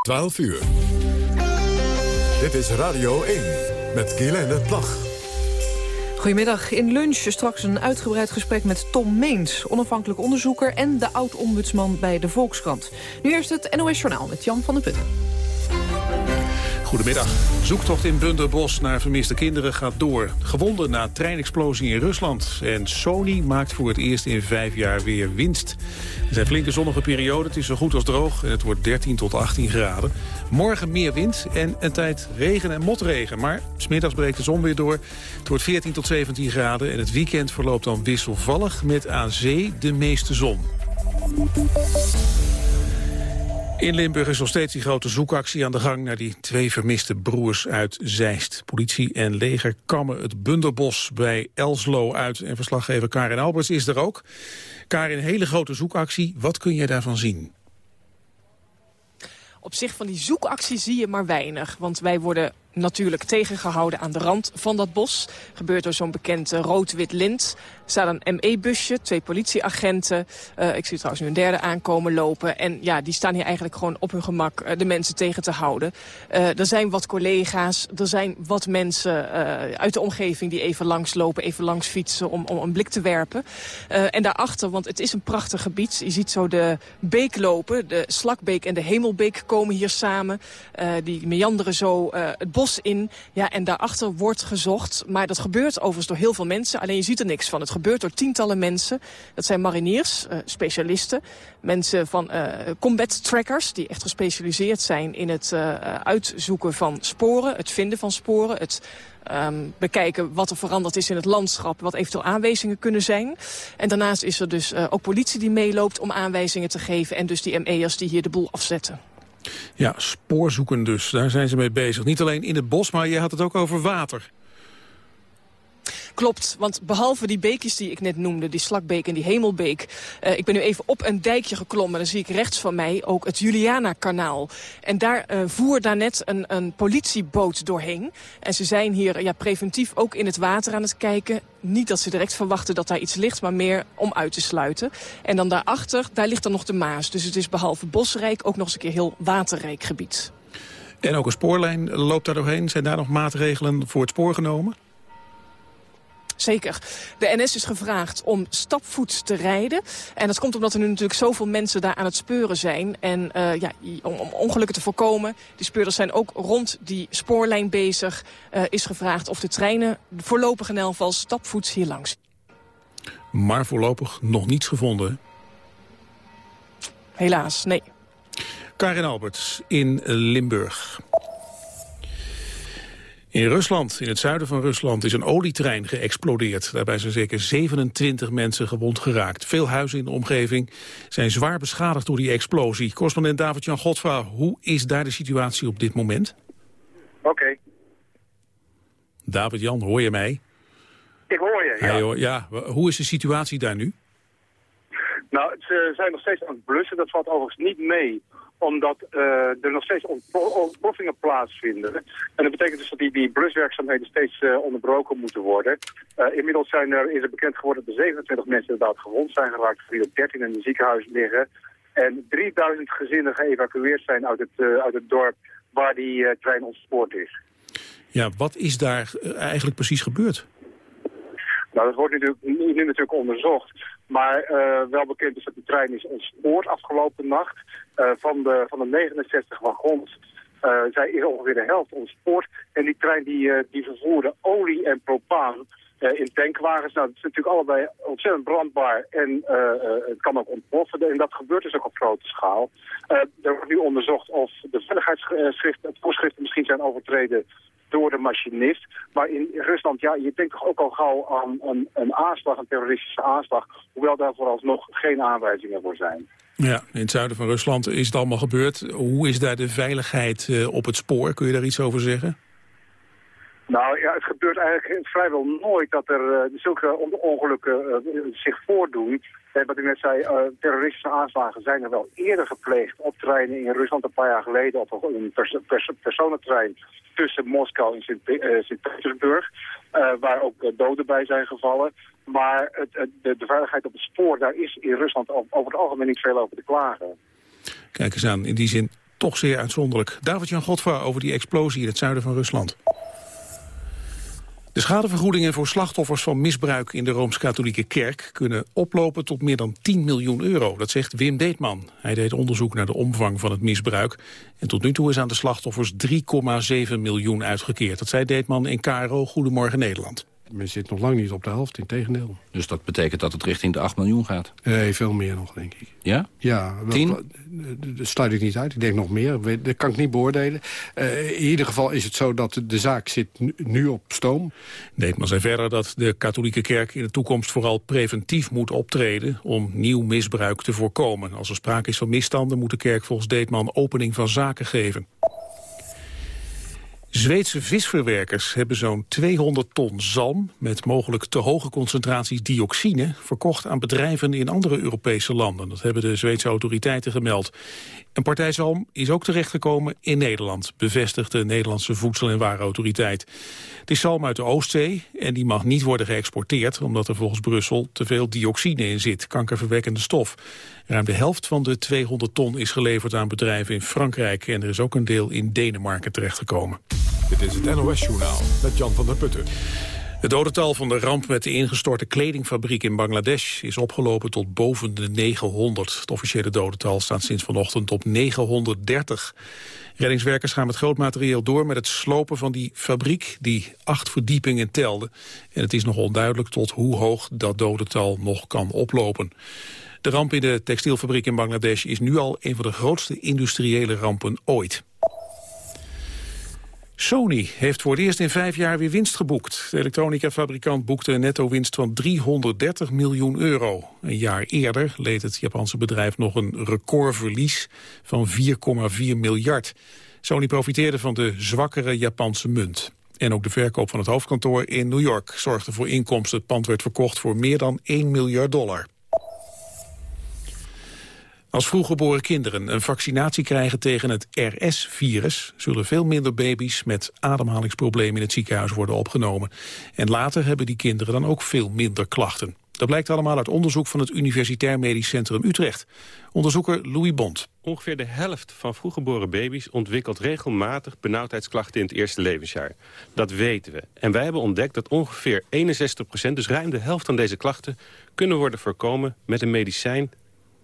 12 uur. Dit is Radio 1 met Guylaine Plag. Goedemiddag. In lunch straks een uitgebreid gesprek met Tom Meens... onafhankelijk onderzoeker en de oud-ombudsman bij de Volkskrant. Nu eerst het NOS Journaal met Jan van der Putten. Goedemiddag. Zoektocht in Bunderbos naar vermiste kinderen gaat door. Gewonden na treinexplosie in Rusland. En Sony maakt voor het eerst in vijf jaar weer winst. Er zijn flinke zonnige perioden, het is zo goed als droog... en het wordt 13 tot 18 graden. Morgen meer wind en een tijd regen en motregen. Maar smiddags breekt de zon weer door. Het wordt 14 tot 17 graden en het weekend verloopt dan wisselvallig... met aan zee de meeste zon. In Limburg is nog steeds die grote zoekactie aan de gang... naar die twee vermiste broers uit Zeist. Politie en leger kammen het Bunderbos bij Elslo uit. En verslaggever Karin Alberts is er ook. Karin, hele grote zoekactie. Wat kun je daarvan zien? Op zich van die zoekactie zie je maar weinig. Want wij worden natuurlijk tegengehouden aan de rand van dat bos. Gebeurt door zo'n bekend rood-wit lint. Er staat een ME-busje, twee politieagenten. Uh, ik zie trouwens nu een derde aankomen lopen. En ja, die staan hier eigenlijk gewoon op hun gemak uh, de mensen tegen te houden. Uh, er zijn wat collega's, er zijn wat mensen uit de omgeving... die even langslopen, even langs fietsen om, om een blik te werpen. en daarachter, want het is een prachtig gebied. Je ziet zo de beek lopen. De Slakbeek en de Hemelbeek komen hier samen. die meanderen zo het bos in. Ja, en daarachter wordt gezocht. Maar dat gebeurt overigens door heel veel mensen. Alleen je ziet er niks van. Het gebeurt door tientallen mensen. Dat zijn mariniers, uh, specialisten. Mensen van uh, combat trackers, die echt gespecialiseerd zijn in het uh, uitzoeken van sporen. Het vinden van sporen. Het Um, bekijken wat er veranderd is in het landschap, wat eventueel aanwijzingen kunnen zijn. En daarnaast is er dus ook politie die meeloopt om aanwijzingen te geven en dus die ME'ers die hier de boel afzetten. Ja, spoorzoeken dus. Daar zijn ze mee bezig. Niet alleen in het bos, maar je had het ook over water. Klopt, want behalve die beekjes die ik net noemde, die Slakbeek en die Hemelbeek... Uh, ik ben nu even op een dijkje geklommen, dan zie ik rechts van mij ook het Juliana-kanaal. En daar uh, voer daarnet een, een politieboot doorheen. En ze zijn hier ja, preventief ook in het water aan het kijken. Niet dat ze direct verwachten dat daar iets ligt, maar meer om uit te sluiten. En dan daarachter, daar ligt dan nog de Maas. Dus het is behalve bosrijk ook nog eens een keer heel waterrijk gebied. En ook een spoorlijn loopt daar doorheen. Zijn daar nog maatregelen voor het spoor genomen? Zeker. De NS is gevraagd om stapvoets te rijden. En dat komt omdat er nu natuurlijk zoveel mensen daar aan het speuren zijn. En uh, ja, om, om, ongelukken te voorkomen, die speurders zijn ook rond die spoorlijn bezig. Uh, is gevraagd of de treinen voorlopig in elk geval stapvoets hier langs. Maar voorlopig nog niets gevonden? Helaas, nee. Karin Alberts in Limburg. In Rusland, in het zuiden van Rusland, is een olietrein geëxplodeerd. Daarbij zijn zeker 27 mensen gewond geraakt. Veel huizen in de omgeving zijn zwaar beschadigd door die explosie. Correspondent David-Jan Godfra, hoe is daar de situatie op dit moment? Oké. Okay. David-Jan, hoor je mij? Ik hoor je, ja. Hey, hoor, ja. Hoe is de situatie daar nu? Nou, ze zijn nog steeds aan het blussen. Dat valt overigens niet mee omdat uh, er nog steeds ontploffingen plaatsvinden. En dat betekent dus dat die, die bluswerkzaamheden steeds uh, onderbroken moeten worden. Uh, inmiddels zijn er, is er bekend geworden dat er 27 mensen inderdaad gewond zijn geraakt, die op 13 in het ziekenhuis liggen. En 3000 gezinnen geëvacueerd zijn uit het, uit het dorp waar die trein ontspoord is. Ja, wat is daar eigenlijk precies gebeurd? Nou, dat wordt natuurlijk, nu natuurlijk onderzocht. Maar uh, wel bekend is dat de trein is ontspoord afgelopen nacht. Uh, van, de, van de 69 wagons uh, zij is ongeveer de helft ontspoord. En die trein die, die vervoerde olie en propaan in tankwagens. Nou, dat is natuurlijk allebei ontzettend brandbaar en het kan ook ontploffen. En dat gebeurt dus ook op grote schaal. er wordt nu onderzocht of de veiligheidsvoorschriften misschien zijn overtreden door de machinist. Maar in Rusland, ja, je denkt toch ook al gauw aan een, een aanslag, een terroristische aanslag. Hoewel daar vooralsnog geen aanwijzingen voor zijn. Ja, in het zuiden van Rusland is het allemaal gebeurd. Hoe is daar de veiligheid uh, op het spoor? Kun je daar iets over zeggen? Nou ja, het gebeurt eigenlijk vrijwel nooit dat er uh, zulke ongelukken uh, zich voordoen. En wat ik net zei, uh, terroristische aanslagen zijn er wel eerder gepleegd op treinen in Rusland een paar jaar geleden. Op een pers pers personentrein tussen Moskou en Sint-Petersburg. waar ook doden bij zijn gevallen. Maar het, de, de, veiligheid op het spoor, daar is in Rusland over het algemeen niet veel over te klagen. Kijk eens aan, in die zin toch zeer uitzonderlijk. David-Jan Godfra over die explosie in het zuiden van Rusland. De schadevergoedingen voor slachtoffers van misbruik in de Rooms-Katholieke Kerk kunnen oplopen tot meer dan 10 miljoen euro. Dat zegt Wim Deetman. Hij deed onderzoek naar de omvang van het misbruik. En tot nu toe is aan de slachtoffers 3,7 miljoen uitgekeerd. Dat zei Deetman in KRO Goedemorgen Nederland men zit nog lang niet op de helft, in tegendeel. Dus dat betekent dat het richting de 8 miljoen gaat? Nee, veel meer nog, denk ik. Ja? Ja. Wel, 10? Dat sluit ik niet uit. Ik denk nog meer. Dat kan ik niet beoordelen. Uh, in ieder geval is het zo dat de zaak zit nu op stoom. Deetman zei verder dat de katholieke kerk in de toekomst vooral preventief moet optreden om nieuw misbruik te voorkomen. Als er sprake is van misstanden moet de kerk volgens Deetman opening van zaken geven. Zweedse visverwerkers hebben zo'n 200 ton zalm... met mogelijk te hoge concentraties dioxine... verkocht aan bedrijven in andere Europese landen. Dat hebben de Zweedse autoriteiten gemeld. Een partij zalm is ook terechtgekomen in Nederland... bevestigt de Nederlandse Voedsel- en Warenautoriteit. Het is zalm uit de Oostzee en die mag niet worden geëxporteerd... omdat er volgens Brussel te veel dioxine in zit, kankerverwekkende stof. Ruim de helft van de 200 ton is geleverd aan bedrijven in Frankrijk... en er is ook een deel in Denemarken terechtgekomen. Dit is het NOS-journaal met Jan van der Putten. Het dodental van de ramp met de ingestorte kledingfabriek in Bangladesh is opgelopen tot boven de 900. Het officiële dodental staat sinds vanochtend op 930. Reddingswerkers gaan met groot materieel door met het slopen van die fabriek die acht verdiepingen telde. En het is nog onduidelijk tot hoe hoog dat dodental nog kan oplopen. De ramp in de textielfabriek in Bangladesh is nu al een van de grootste industriële rampen ooit. Sony heeft voor het eerst in vijf jaar weer winst geboekt. De elektronicafabrikant boekte een netto-winst van 330 miljoen euro. Een jaar eerder leed het Japanse bedrijf nog een recordverlies van 4,4 miljard. Sony profiteerde van de zwakkere Japanse munt. En ook de verkoop van het hoofdkantoor in New York zorgde voor inkomsten. Het pand werd verkocht voor meer dan 1 miljard dollar. Als vroeggeboren kinderen een vaccinatie krijgen tegen het RS-virus... zullen veel minder baby's met ademhalingsproblemen in het ziekenhuis worden opgenomen. En later hebben die kinderen dan ook veel minder klachten. Dat blijkt allemaal uit onderzoek van het Universitair Medisch Centrum Utrecht. Onderzoeker Louis Bond. Ongeveer de helft van vroeggeboren baby's ontwikkelt regelmatig benauwdheidsklachten in het eerste levensjaar. Dat weten we. En wij hebben ontdekt dat ongeveer 61% dus ruim de helft van deze klachten, kunnen worden voorkomen met een medicijn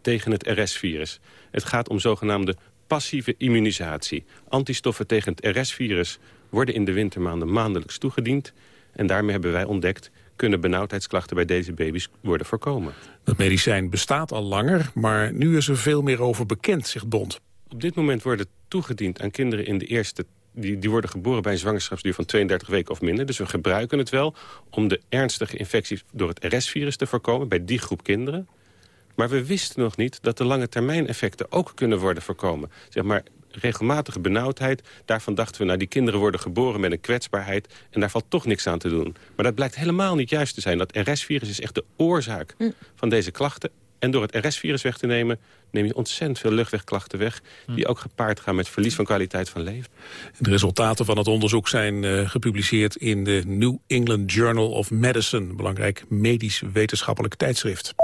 tegen het RS-virus. Het gaat om zogenaamde passieve immunisatie. Antistoffen tegen het RS-virus worden in de wintermaanden maandelijks toegediend. En daarmee hebben wij ontdekt kunnen benauwdheidsklachten bij deze baby's worden voorkomen. Dat medicijn bestaat al langer, maar nu is er veel meer over bekend, zegt Bond. Op dit moment wordt het toegediend aan kinderen in de eerste die, die worden geboren bij een zwangerschapsduur van 32 weken of minder. Dus we gebruiken het wel om de ernstige infecties door het RS-virus te voorkomen... bij die groep kinderen. Maar we wisten nog niet dat de lange termijn effecten ook kunnen worden voorkomen. Zeg maar, regelmatige benauwdheid, daarvan dachten we... nou, die kinderen worden geboren met een kwetsbaarheid... en daar valt toch niks aan te doen. Maar dat blijkt helemaal niet juist te zijn. Dat RS-virus is echt de oorzaak hm. van deze klachten. En door het RS-virus weg te nemen, neem je ontzettend veel luchtwegklachten weg... Hm. die ook gepaard gaan met verlies van kwaliteit van leven. De resultaten van het onderzoek zijn uh, gepubliceerd in de New England Journal of Medicine... belangrijk medisch wetenschappelijk tijdschrift.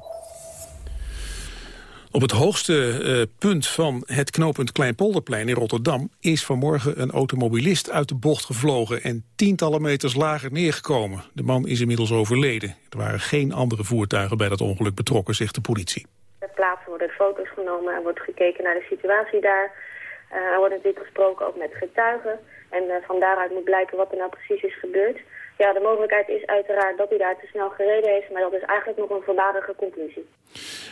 Op het hoogste uh, punt van het knooppunt Kleinpolderplein in Rotterdam... is vanmorgen een automobilist uit de bocht gevlogen... en tientallen meters lager neergekomen. De man is inmiddels overleden. Er waren geen andere voertuigen bij dat ongeluk betrokken, zegt de politie. Ter plaatse worden foto's genomen en wordt gekeken naar de situatie daar. Uh, er wordt natuurlijk gesproken ook met getuigen. En uh, van daaruit moet blijken wat er nou precies is gebeurd. Ja, de mogelijkheid is uiteraard dat hij daar te snel gereden heeft, maar dat is eigenlijk nog een verbadige conclusie.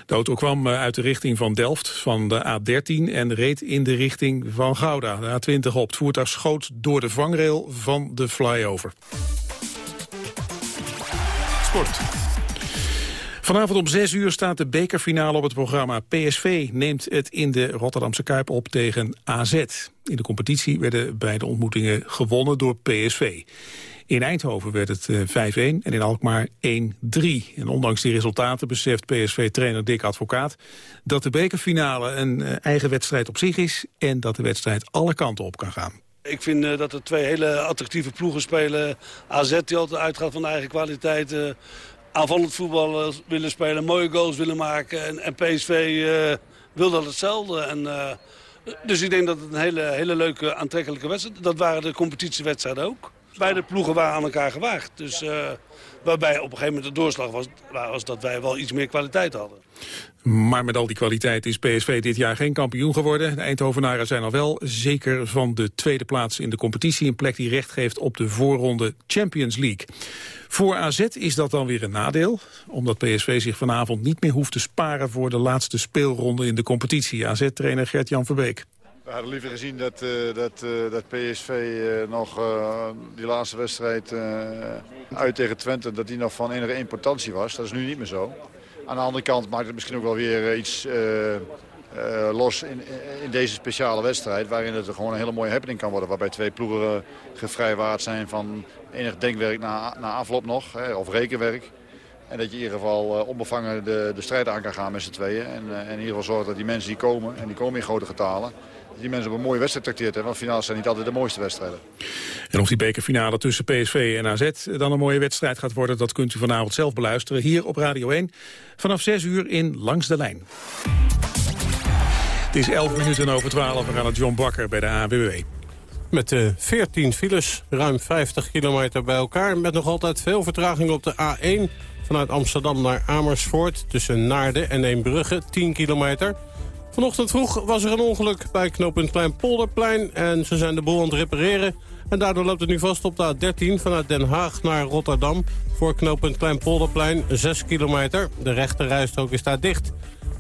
De auto kwam eh, uit de richting van Delft van de A13 en reed in de richting van Gouda, de A20 op. Het voertuig schoot door de vangrail van de flyover. Sport. Vanavond om 6 uur staat de bekerfinale op het programma. PSV neemt het in de Rotterdamse Kuip op tegen AZ. In de competitie werden beide ontmoetingen gewonnen door PSV. In Eindhoven werd het 5-1 eh, en in Alkmaar 1-3. En ondanks die resultaten beseft PSV-trainer Dick Advocaat... dat de bekerfinale een eh, eigen wedstrijd op zich is... en dat de wedstrijd alle kanten op kan gaan. Ik vind uh, dat er twee hele attractieve ploegen spelen. AZ die altijd uitgaat van de eigen kwaliteit. Aanvallend voetbal willen spelen, mooie goals willen maken. En, en PSV wil dat hetzelfde. En Dus ik denk dat het een hele, hele leuke, aantrekkelijke wedstrijd... dat waren de competitiewedstrijden ook. Beide ploegen waren aan elkaar gewaagd. Dus, uh, waarbij op een gegeven moment de doorslag was, was dat wij wel iets meer kwaliteit hadden. Maar met al die kwaliteit is PSV dit jaar geen kampioen geworden. De Eindhovenaren zijn al wel zeker van de tweede plaats in de competitie. Een plek die recht geeft op de voorronde Champions League. Voor AZ is dat dan weer een nadeel. Omdat PSV zich vanavond niet meer hoeft te sparen voor de laatste speelronde in de competitie. AZ-trainer Gert-Jan Verbeek. We hadden liever gezien dat, uh, dat, uh, dat PSV uh, nog die laatste wedstrijd uit tegen Twente... dat die nog van enige importantie was. Dat is nu niet meer zo. Aan de andere kant maakt het misschien ook wel weer iets los in, in, deze speciale wedstrijd... waarin het gewoon een hele mooie happening kan worden. Waarbij twee ploegen gevrijwaard zijn van enig denkwerk na, na afloop nog. Hè, of rekenwerk. En dat je in ieder geval onbevangen de, de strijd aan kan gaan met z'n tweeën. En, en in ieder geval zorgt dat die mensen die komen, en die komen in grote getalen die mensen op een mooie wedstrijd trakteert. Hè? Want finales zijn niet altijd de mooiste wedstrijden. En of die bekerfinale tussen PSV en AZ dan een mooie wedstrijd gaat worden... dat kunt u vanavond zelf beluisteren hier op Radio 1. Vanaf 6 uur in Langs de Lijn. Het is 11 minuten over 12. We gaan naar John Bakker bij de AWB. Met de 14 files, ruim 50 kilometer bij elkaar... met nog altijd veel vertraging op de A1 vanuit Amsterdam naar Amersfoort... tussen Naarden en Eembrugge, 10 kilometer... Vanochtend vroeg was er een ongeluk bij knooppunt Kleinpolderplein... en ze zijn de boel aan het repareren. En daardoor loopt het nu vast op de A13 vanuit Den Haag naar Rotterdam... voor knooppunt Kleinpolderplein 6 kilometer. De rechte rijstrook is daar dicht.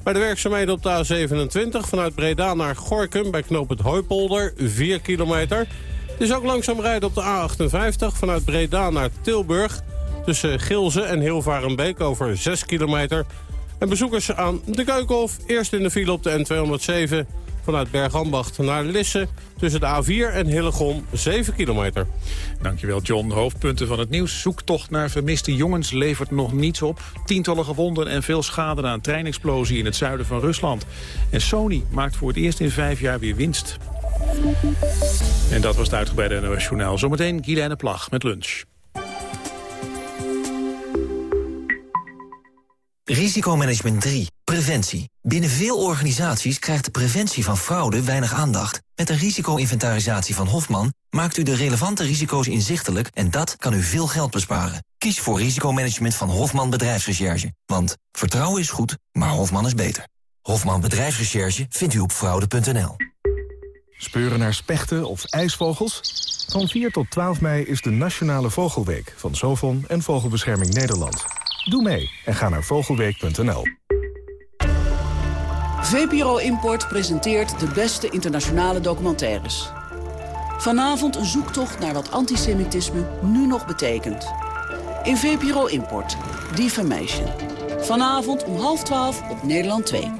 Bij de werkzaamheden op de A27 vanuit Breda naar Gorkum... bij knooppunt Hooipolder 4 kilometer. Het is ook langzaam rijden op de A58 vanuit Breda naar Tilburg... tussen Gilze en Hilvarenbeek over 6 kilometer... En bezoekers aan de Keukenhof, eerst in de file op de N207... vanuit Bergambacht naar Lisse, tussen de A4 en Hillegom, 7 kilometer. Dankjewel John. Hoofdpunten van het nieuws. Zoektocht naar vermiste jongens levert nog niets op. Tientallen gewonden en veel schade na een treinexplosie in het zuiden van Rusland. En Sony maakt voor het eerst in vijf jaar weer winst. En dat was het uitgebreide NOS Journaal. Zometeen Guylaine Plag met lunch. Risicomanagement 3. Preventie. Binnen veel organisaties krijgt de preventie van fraude weinig aandacht. Met de risico-inventarisatie van Hofman maakt u de relevante risico's inzichtelijk... en dat kan u veel geld besparen. Kies voor risicomanagement van Hofman Bedrijfsrecherche. Want vertrouwen is goed, maar Hofman is beter. Hofman Bedrijfsrecherche vindt u op fraude.nl. Speuren naar spechten of ijsvogels? Van 4 tot 12 mei is de Nationale Vogelweek van Sovon en Vogelbescherming Nederland. Doe mee en ga naar vogelweek.nl. VPRO Import presenteert de beste internationale documentaires. Vanavond een zoektocht naar wat antisemitisme nu nog betekent. In VPRO Import, Defamation. Vanavond om half twaalf op Nederland 2.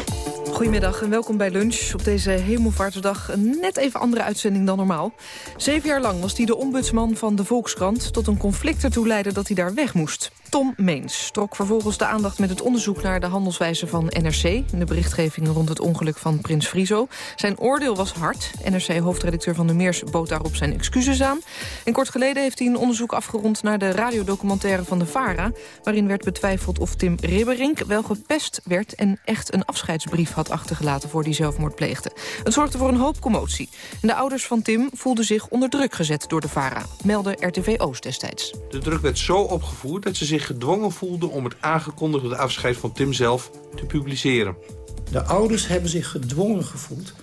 Goedemiddag en welkom bij Lunch. Op deze hemelvaartsdag een net even andere uitzending dan normaal. Zeven jaar lang was hij de ombudsman van de Volkskrant... tot een conflict ertoe leidde dat hij daar weg moest. Tom Meens trok vervolgens de aandacht met het onderzoek naar de handelswijze van NRC... in de berichtgeving rond het ongeluk van Prins Frizo. Zijn oordeel was hard. NRC-hoofdredacteur van de Meers bood daarop zijn excuses aan. En kort geleden heeft hij een onderzoek afgerond naar de radiodocumentaire van de VARA... waarin werd betwijfeld of Tim Ribberink wel gepest werd... en echt een afscheidsbrief had achtergelaten voor die zelfmoord pleegde. Het zorgde voor een hoop commotie. En de ouders van Tim voelden zich onder druk gezet door de VARA, meldde RTV Oost destijds. De druk werd zo opgevoerd dat ze zich gedwongen voelden om het aangekondigde afscheid van Tim zelf te publiceren. De ouders hebben zich gedwongen gevoeld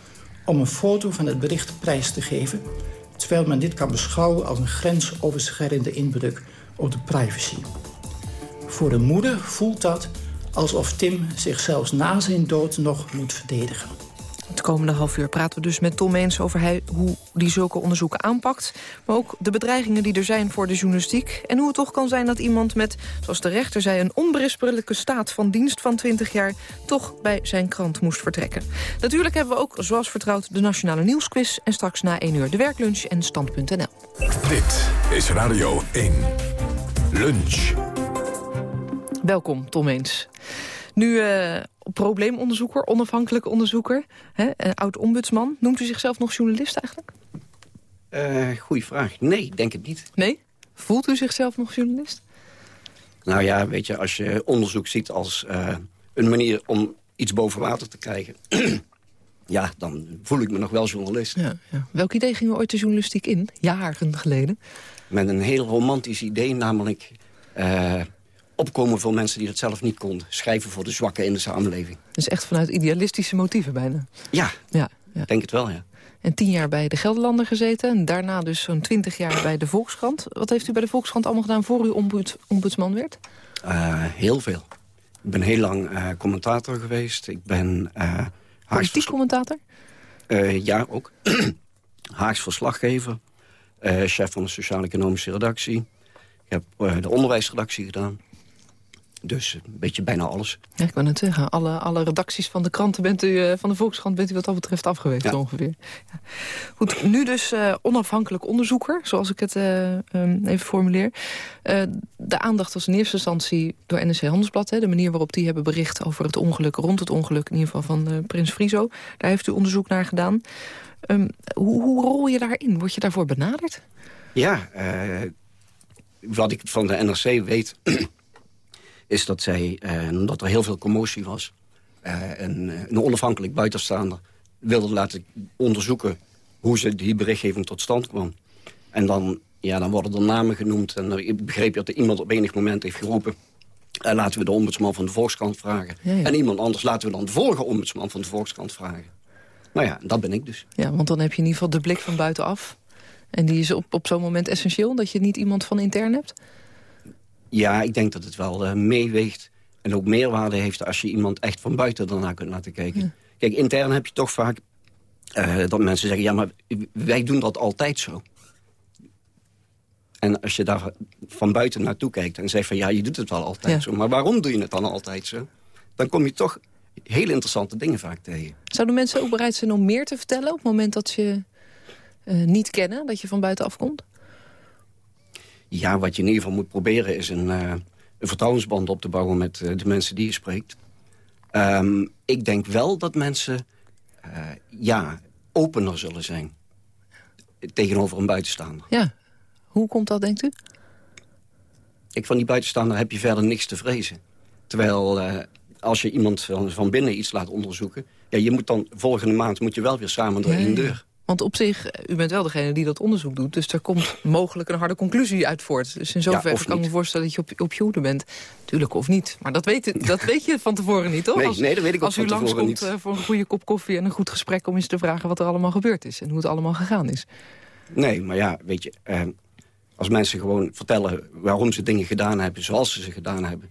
om een foto van het bericht prijs te geven... terwijl men dit kan beschouwen als een grensoverschrijdende inbreuk op de privacy. Voor de moeder voelt dat alsof Tim zich zelfs na zijn dood nog moet verdedigen. Het komende half uur praten we dus met Tom Eens over hij, hoe die zulke onderzoeken aanpakt. Maar ook de bedreigingen die er zijn voor de journalistiek. En hoe het toch kan zijn dat iemand met, zoals de rechter zei... een onberispelijke staat van dienst van 20 jaar... toch bij zijn krant moest vertrekken. Natuurlijk hebben we ook, zoals vertrouwd, de Nationale Nieuwsquiz. En straks na 1 uur de werklunch en stand.nl. Dit is Radio 1. Lunch. Welkom, Tom Eens. Nu uh, probleemonderzoeker, onafhankelijk onderzoeker, hè, oud-ombudsman. Noemt u zichzelf nog journalist eigenlijk? Uh, goeie vraag. Nee, denk het niet. Nee? Voelt u zichzelf nog journalist? Nou ja, weet je, als je onderzoek ziet als uh, een manier om iets boven water te krijgen... ja, dan voel ik me nog wel journalist. Ja, ja. Welk idee ging u ooit de journalistiek in, jaren geleden? Met een heel romantisch idee, namelijk... Uh, opkomen voor mensen die dat zelf niet konden. Schrijven voor de zwakken in de samenleving. Dus echt vanuit idealistische motieven bijna? Ja, ja, ja. denk het wel, ja. En tien jaar bij de Gelderlander gezeten. En daarna dus zo'n twintig jaar bij de Volkskrant. Wat heeft u bij de Volkskrant allemaal gedaan voor u ombud, ombudsman werd? Uh, heel veel. Ik ben heel lang uh, commentator geweest. Ik ben... Uh, Politiek commentator? ja, ook. Haags verslaggever. chef van de sociaal-economische redactie. Ik heb de onderwijsredactie gedaan. Dus een beetje bijna alles. Ja, ik wou net zeggen, alle, alle redacties van de kranten bent u, uh, van de Volkskrant bent u wat dat betreft afgewezen ja. ongeveer. Ja. Goed, nu dus uh, onafhankelijk onderzoeker, zoals ik het uh, um, even formuleer. de aandacht was in eerste instantie door NRC Handelsblad, hè, de manier waarop die hebben bericht over het ongeluk, rond het ongeluk in ieder geval van Prins Frizo. Daar heeft u onderzoek naar gedaan. Um, hoe, hoe rol je daarin? Word je daarvoor benaderd? Ja, wat ik van de NRC weet is dat zij, eh, omdat er heel veel commotie was... Uh, een, een, onafhankelijk buitenstaander wilde laten onderzoeken... hoe ze die berichtgeving tot stand kwam. En dan, ja, dan worden er namen genoemd. En ik begreep dat er iemand op enig moment heeft geroepen... Uh, laten we de ombudsman van de Volkskrant vragen. Ja, ja. En iemand anders laten we dan de vorige ombudsman van de Volkskrant vragen. Nou ja, dat ben ik dus. Ja, want dan heb je in ieder geval de blik van buitenaf. En die is op, op zo'n moment essentieel, dat je niet iemand van intern hebt? Ja, ik denk dat het wel uh, meeweegt. En ook meerwaarde heeft als je iemand echt van buiten daarna kunt laten kijken. Kijk, intern heb je toch vaak uh, dat mensen zeggen... ja, maar wij doen dat altijd zo. En als je daar van buiten naartoe kijkt en zegt van... ja, je doet het wel altijd zo, maar waarom doe je het dan altijd zo? Dan kom je toch hele interessante dingen vaak tegen. Zouden mensen ook bereid zijn om meer te vertellen... op het moment dat ze uh, niet kennen, dat je van buiten afkomt? Ja, wat je in ieder geval moet proberen is een, uh, een vertrouwensband op te bouwen met uh, de mensen die je spreekt. Um, ik denk wel dat mensen uh, ja, opener zullen zijn tegenover een buitenstaander. Ja, hoe komt dat, denkt u? Ik, van die buitenstaander heb je verder niks te vrezen. Terwijl als je iemand van, van binnen iets laat onderzoeken... Ja, je moet dan volgende maand moet je wel weer samen door één deur. Want op zich, u bent wel degene die dat onderzoek doet... dus er komt mogelijk een harde conclusie uit voort. Dus in zoverre ja, kan ik me voorstellen dat je op, op je hoede bent. Tuurlijk of niet. Maar dat weet, dat weet je van tevoren niet, toch? Nee, nee dat weet ik Als u langskomt uh, voor een goede kop koffie en een goed gesprek... om eens te vragen wat er allemaal gebeurd is en hoe het allemaal gegaan is. Nee, maar ja, weet je... Uh, als mensen gewoon vertellen waarom ze dingen gedaan hebben... zoals ze ze gedaan hebben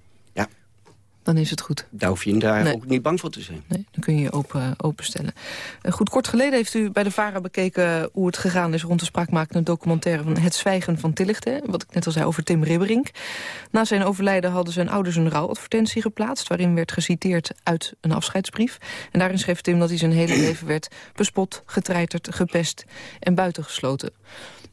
dan is het goed. Daar hoef je daar ook niet bang voor te zijn. Nee, dan kun je je open, openstellen. Uh, goed, kort geleden heeft u bij de VARA bekeken hoe het gegaan is... rond de spraakmakende documentaire van Het Zwijgen van Tillichten. Wat ik net al zei over Tim Ribberink. Na zijn overlijden hadden zijn ouders een rouwadvertentie geplaatst... waarin werd geciteerd uit een afscheidsbrief. En daarin schreef Tim dat hij zijn hele leven werd bespot, getreiterd, gepest en buitengesloten.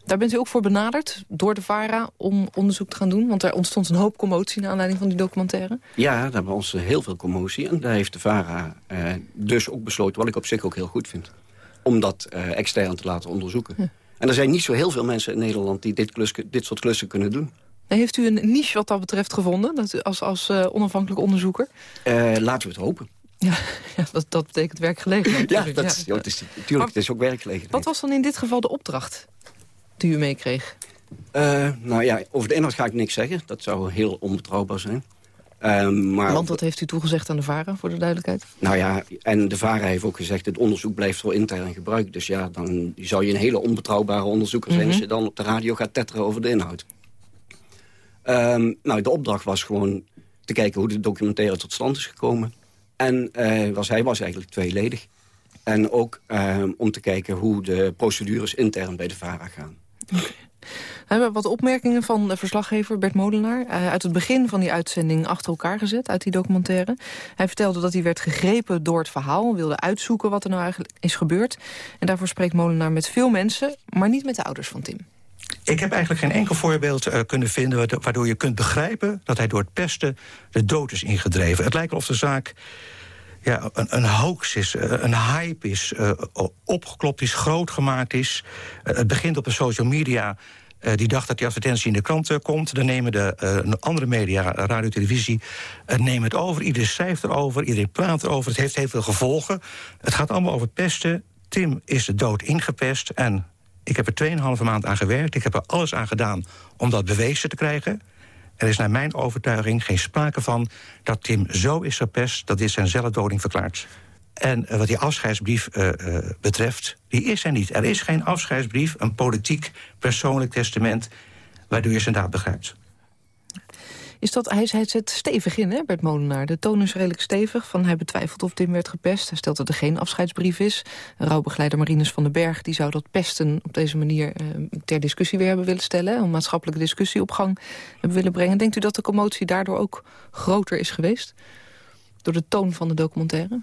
Daar bent u ook voor benaderd door de VARA om onderzoek te gaan doen? Want er ontstond een hoop commotie naar aanleiding van die documentaire. Ja, daar hebben we ons heel veel commotie. En daar heeft de VARA eh, dus ook besloten, wat ik op zich ook heel goed vind... om dat eh, extern te laten onderzoeken. En er zijn niet zo heel veel mensen in Nederland die dit, klus, dit soort klussen kunnen doen. Heeft u een niche wat dat betreft gevonden, dat, als, als uh, onafhankelijk onderzoeker? laten we het hopen. Ja, ja dat, dat betekent werkgelegenheid. ja, dat, ja. het is, natuurlijk, het is ook werkgelegenheid. Wat was dan in dit geval de opdracht? Die u meekreeg? Uh, nou ja, over de inhoud ga ik niks zeggen. Dat zou heel onbetrouwbaar zijn. Uh, maar... Want wat heeft u toegezegd aan de VARA, voor de duidelijkheid? Nou ja, en de VARA heeft ook gezegd... het onderzoek blijft voor intern gebruik. Dus ja, dan zou je een hele onbetrouwbare onderzoeker zijn... als mhm. je dan op de radio gaat tetteren over de inhoud. Um, nou, de opdracht was gewoon te kijken hoe de documentaire tot stand is gekomen. En uh, was, hij was eigenlijk tweeledig. En ook ehm, om te kijken hoe de procedures intern bij de VARA gaan. We hebben wat opmerkingen van de verslaggever Bert Molenaar... Uh, uit het begin van die uitzending achter elkaar gezet, uit die documentaire. Hij vertelde dat hij werd gegrepen door het verhaal... wilde uitzoeken wat er nou eigenlijk is gebeurd. En daarvoor spreekt Molenaar met veel mensen, maar niet met de ouders van Tim. Ik heb eigenlijk geen enkel voorbeeld uh, kunnen vinden... waardoor je kunt begrijpen dat hij door het pesten de dood is ingedreven. Het lijkt of de zaak ja, een, een hoax is, eh, een hype is, uh, opgeklopt is, groot gemaakt is. Uh, het begint op de social media. die dacht dat die advertentie in de krant komt. Dan nemen de andere media, radio, televisie, nemen het over. Iedereen schrijft erover, iedereen praat erover. Het heeft heel veel gevolgen. Het gaat allemaal over pesten. Tim is de dood ingepest en ik heb er 2,5 maand aan gewerkt. Ik heb er alles aan gedaan om dat bewezen te krijgen. Er is naar mijn overtuiging geen sprake van dat Tim zo is verpest... dat dit zijn zelfdoding verklaart. En uh, wat die afscheidsbrief uh, uh, betreft, die is er niet. Er is geen afscheidsbrief, een politiek, persoonlijk testament... waardoor je zijn daad begrijpt. Is dat, hij, zet stevig in, hè, Bert Molenaar. De toon is redelijk stevig. Van hij betwijfelt of Tim werd gepest. Hij stelt dat er geen afscheidsbrief is. Rouwbegeleider Marinus van den Berg die zou dat pesten op deze manier eh, ter discussie weer hebben willen stellen. Om maatschappelijke discussie op gang hebben willen brengen. Denkt u dat de commotie daardoor ook groter is geweest? Door de toon van de documentaire?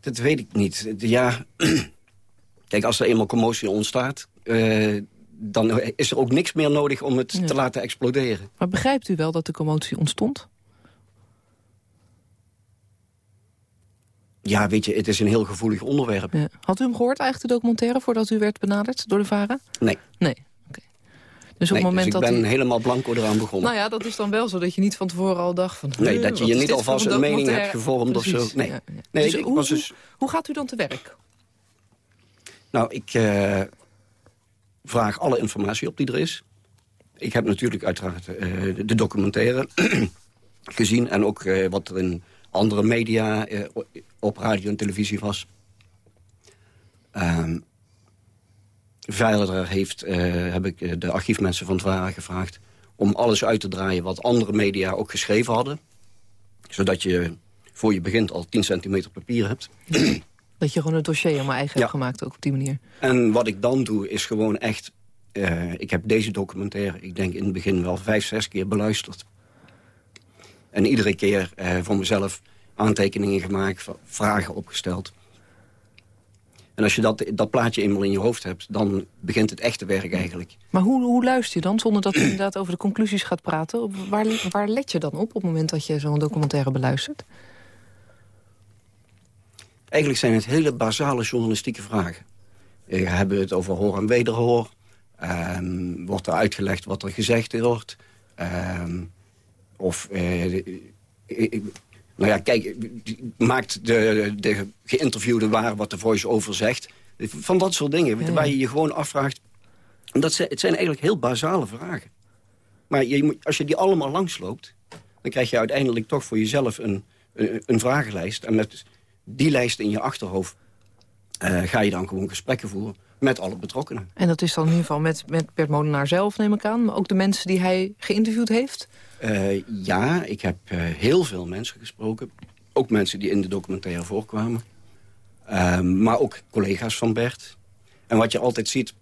Dat weet ik niet. Ja, kijk, als er eenmaal commotie ontstaat... Uh, dan is er ook niks meer nodig om het te laten exploderen. Maar begrijpt u wel dat de commotie ontstond? Ja, weet je, het is een heel gevoelig onderwerp. Ja. Had u hem gehoord eigenlijk, de documentaire, voordat u werd benaderd door de VARA? Nee. Nee, oké. Dus, op nee, het moment dus ik dat ben helemaal blanco eraan begonnen. Nou ja, dat is dan wel zo dat je niet van tevoren al dacht van... Nee, dat je je niet alvast een, mening hebt gevormd Precies, of zo. Nee, ja, ja. nee dus ik hoe, was dus... hoe gaat u dan te werk? Nou, ik uh, vraag alle informatie op die er is. Ik heb natuurlijk uiteraard uh, de documentaire gezien... en ook uh, wat er in andere media uh, op radio en televisie was. Um, verder heeft, heb ik de archiefmensen van het VARA gevraagd... om alles uit te draaien wat andere media ook geschreven hadden. Zodat je voor je begint al 10 centimeter papier hebt. Dat je gewoon het dossier helemaal eigen ja. hebt gemaakt, ook op die manier. En wat ik dan doe, is gewoon echt uh, ik heb deze documentaire, ik denk in het begin wel vijf, zes keer beluisterd. En iedere keer uh, voor mezelf aantekeningen gemaakt, vragen opgesteld. En als je dat, dat plaatje eenmaal in je hoofd hebt, dan begint het echte werk eigenlijk. Maar hoe, hoe luister je dan, zonder dat je inderdaad over de conclusies gaat praten? Waar, waar let je dan op op het moment dat je zo'n documentaire beluistert? Eigenlijk zijn het hele basale journalistieke vragen. We hebben het over hoor en wederhoor. Um, wordt er uitgelegd wat er gezegd wordt. Um, of, uh, nou ja, kijk, maakt de, de geïnterviewde waar wat de voice-over zegt. Van dat soort dingen, ja. waar je je gewoon afvraagt. Dat zijn, het zijn eigenlijk heel basale vragen. Maar je, als je die allemaal langsloopt... dan krijg je uiteindelijk toch voor jezelf een, een, een vragenlijst. En met die lijst in je achterhoofd uh, ga je dan gewoon gesprekken voeren met alle betrokkenen. En dat is dan in ieder geval met, met Bert Molenaar zelf, neem ik aan... maar ook de mensen die hij geïnterviewd heeft? Uh, ja, ik heb uh, heel veel mensen gesproken. Ook mensen die in de documentaire voorkwamen. Uh, maar ook collega's van Bert. En wat je altijd ziet,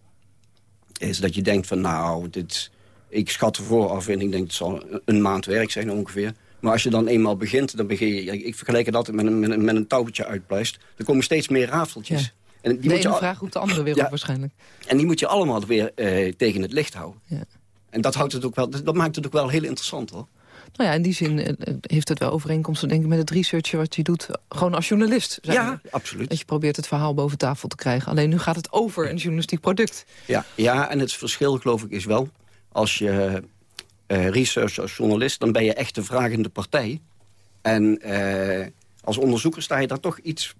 is dat je denkt van... nou, dit, ik schat ervoor af en ik denk het zal een maand werk zijn ongeveer... Maar als je dan eenmaal begint, dan begin je... Ik vergelijk het altijd met een, met een, met een touwtje uitpluist. Er komen steeds meer rafeltjes. Ja. En die de moet je vraag roept de andere weer ja, op waarschijnlijk. En die moet je allemaal weer uh, tegen het licht houden. Ja. En dat, houdt het ook wel, dat maakt het ook wel heel interessant, hoor. Nou ja, in die zin uh, heeft het wel overeenkomsten denk ik, met het researchen wat je doet. Gewoon als journalist. Zijn ja, absoluut. Dat je probeert het verhaal boven tafel te krijgen. Alleen nu gaat het over een journalistiek product. Ja, ja en het verschil geloof ik is wel... als je uh, research als journalist, dan ben je echt de vragende partij. En als onderzoeker sta je daar toch iets,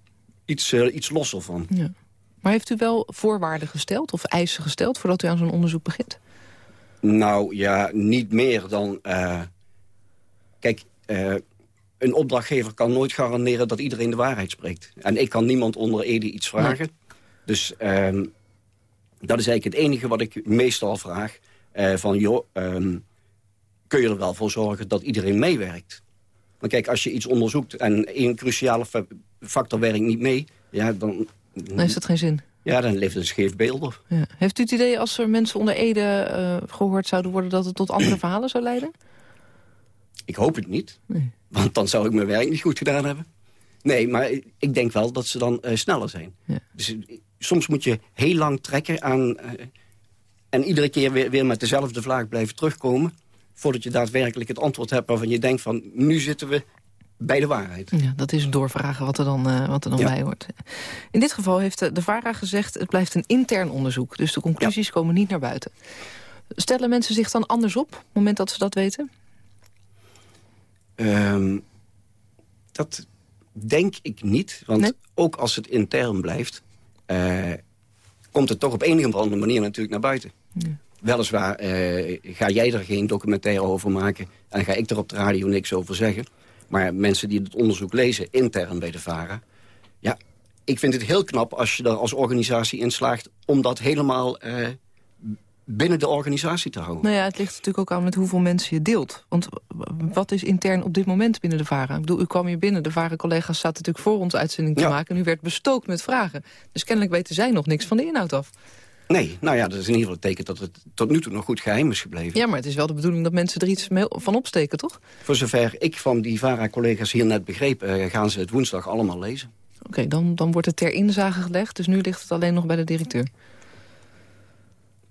iets, iets losser van. Ja. Maar heeft u wel voorwaarden gesteld of eisen gesteld... voordat u aan zo'n onderzoek begint? Nou ja, niet meer dan... Kijk, een opdrachtgever kan nooit garanderen dat iedereen de waarheid spreekt. En ik kan niemand onder ede iets vragen. Nee. Dus um, dat is eigenlijk het enige wat ik meestal vraag. Uh, van joh, um, kun je er wel voor zorgen dat iedereen meewerkt? Maar kijk, als je iets onderzoekt en één cruciale fa- factor werkt niet mee... Ja, dan, Dan heeft het geen zin. ja, dan leeft het een scheef beeld op. Ja. Heeft u het idee als er mensen onder Ede eh, gehoord zouden worden... dat het tot andere verhalen zou leiden? Ik hoop het niet, want dan zou ik mijn werk niet goed gedaan hebben. Nee, maar ik denk wel dat ze dan eh, sneller zijn. Dus eh, soms moet je heel lang trekken aan... en iedere keer weer, weer met dezelfde vraag blijven terugkomen... voordat je daadwerkelijk het antwoord hebt waarvan je denkt van... nu zitten we bij de waarheid. Ja, dat is doorvragen wat er dan, eh, wat er dan Ja. bij hoort. In dit geval heeft de, de VARA gezegd... het blijft een intern onderzoek, dus de conclusies komen niet naar buiten. Stellen mensen zich dan anders op, op het moment dat ze dat weten? Ehm, dat denk ik niet, want ook als het intern blijft... eh, komt het toch op een of andere manier natuurlijk naar buiten. Weliswaar eh, ga jij er geen documentaire over maken... en ga ik er op de radio niks over zeggen. Maar mensen die het onderzoek lezen, intern bij de VARA... ja, ik vind het heel knap als je er als organisatie in slaagt... om dat helemaal eh, binnen de organisatie te houden. Nou ja, het ligt natuurlijk ook aan met hoeveel mensen je deelt. Want wat is intern op dit moment binnen de VARA? Ik bedoel, u kwam hier binnen, de VARA-collega's zaten natuurlijk voor ons uitzending te Ja. maken... en u werd bestookt met vragen. Dus kennelijk weten zij nog niks van de inhoud af. Nee, nou ja, dat is in ieder geval het teken dat het tot nu toe nog goed geheim is gebleven. Ja, maar het is wel de bedoeling dat mensen er iets van opsteken, toch? Voor zover ik van die VARA-collega's hier net begreep... eh, gaan ze het woensdag allemaal lezen. Oké, dan, dan wordt het ter inzage gelegd. Dus nu ligt het alleen nog bij de directeur.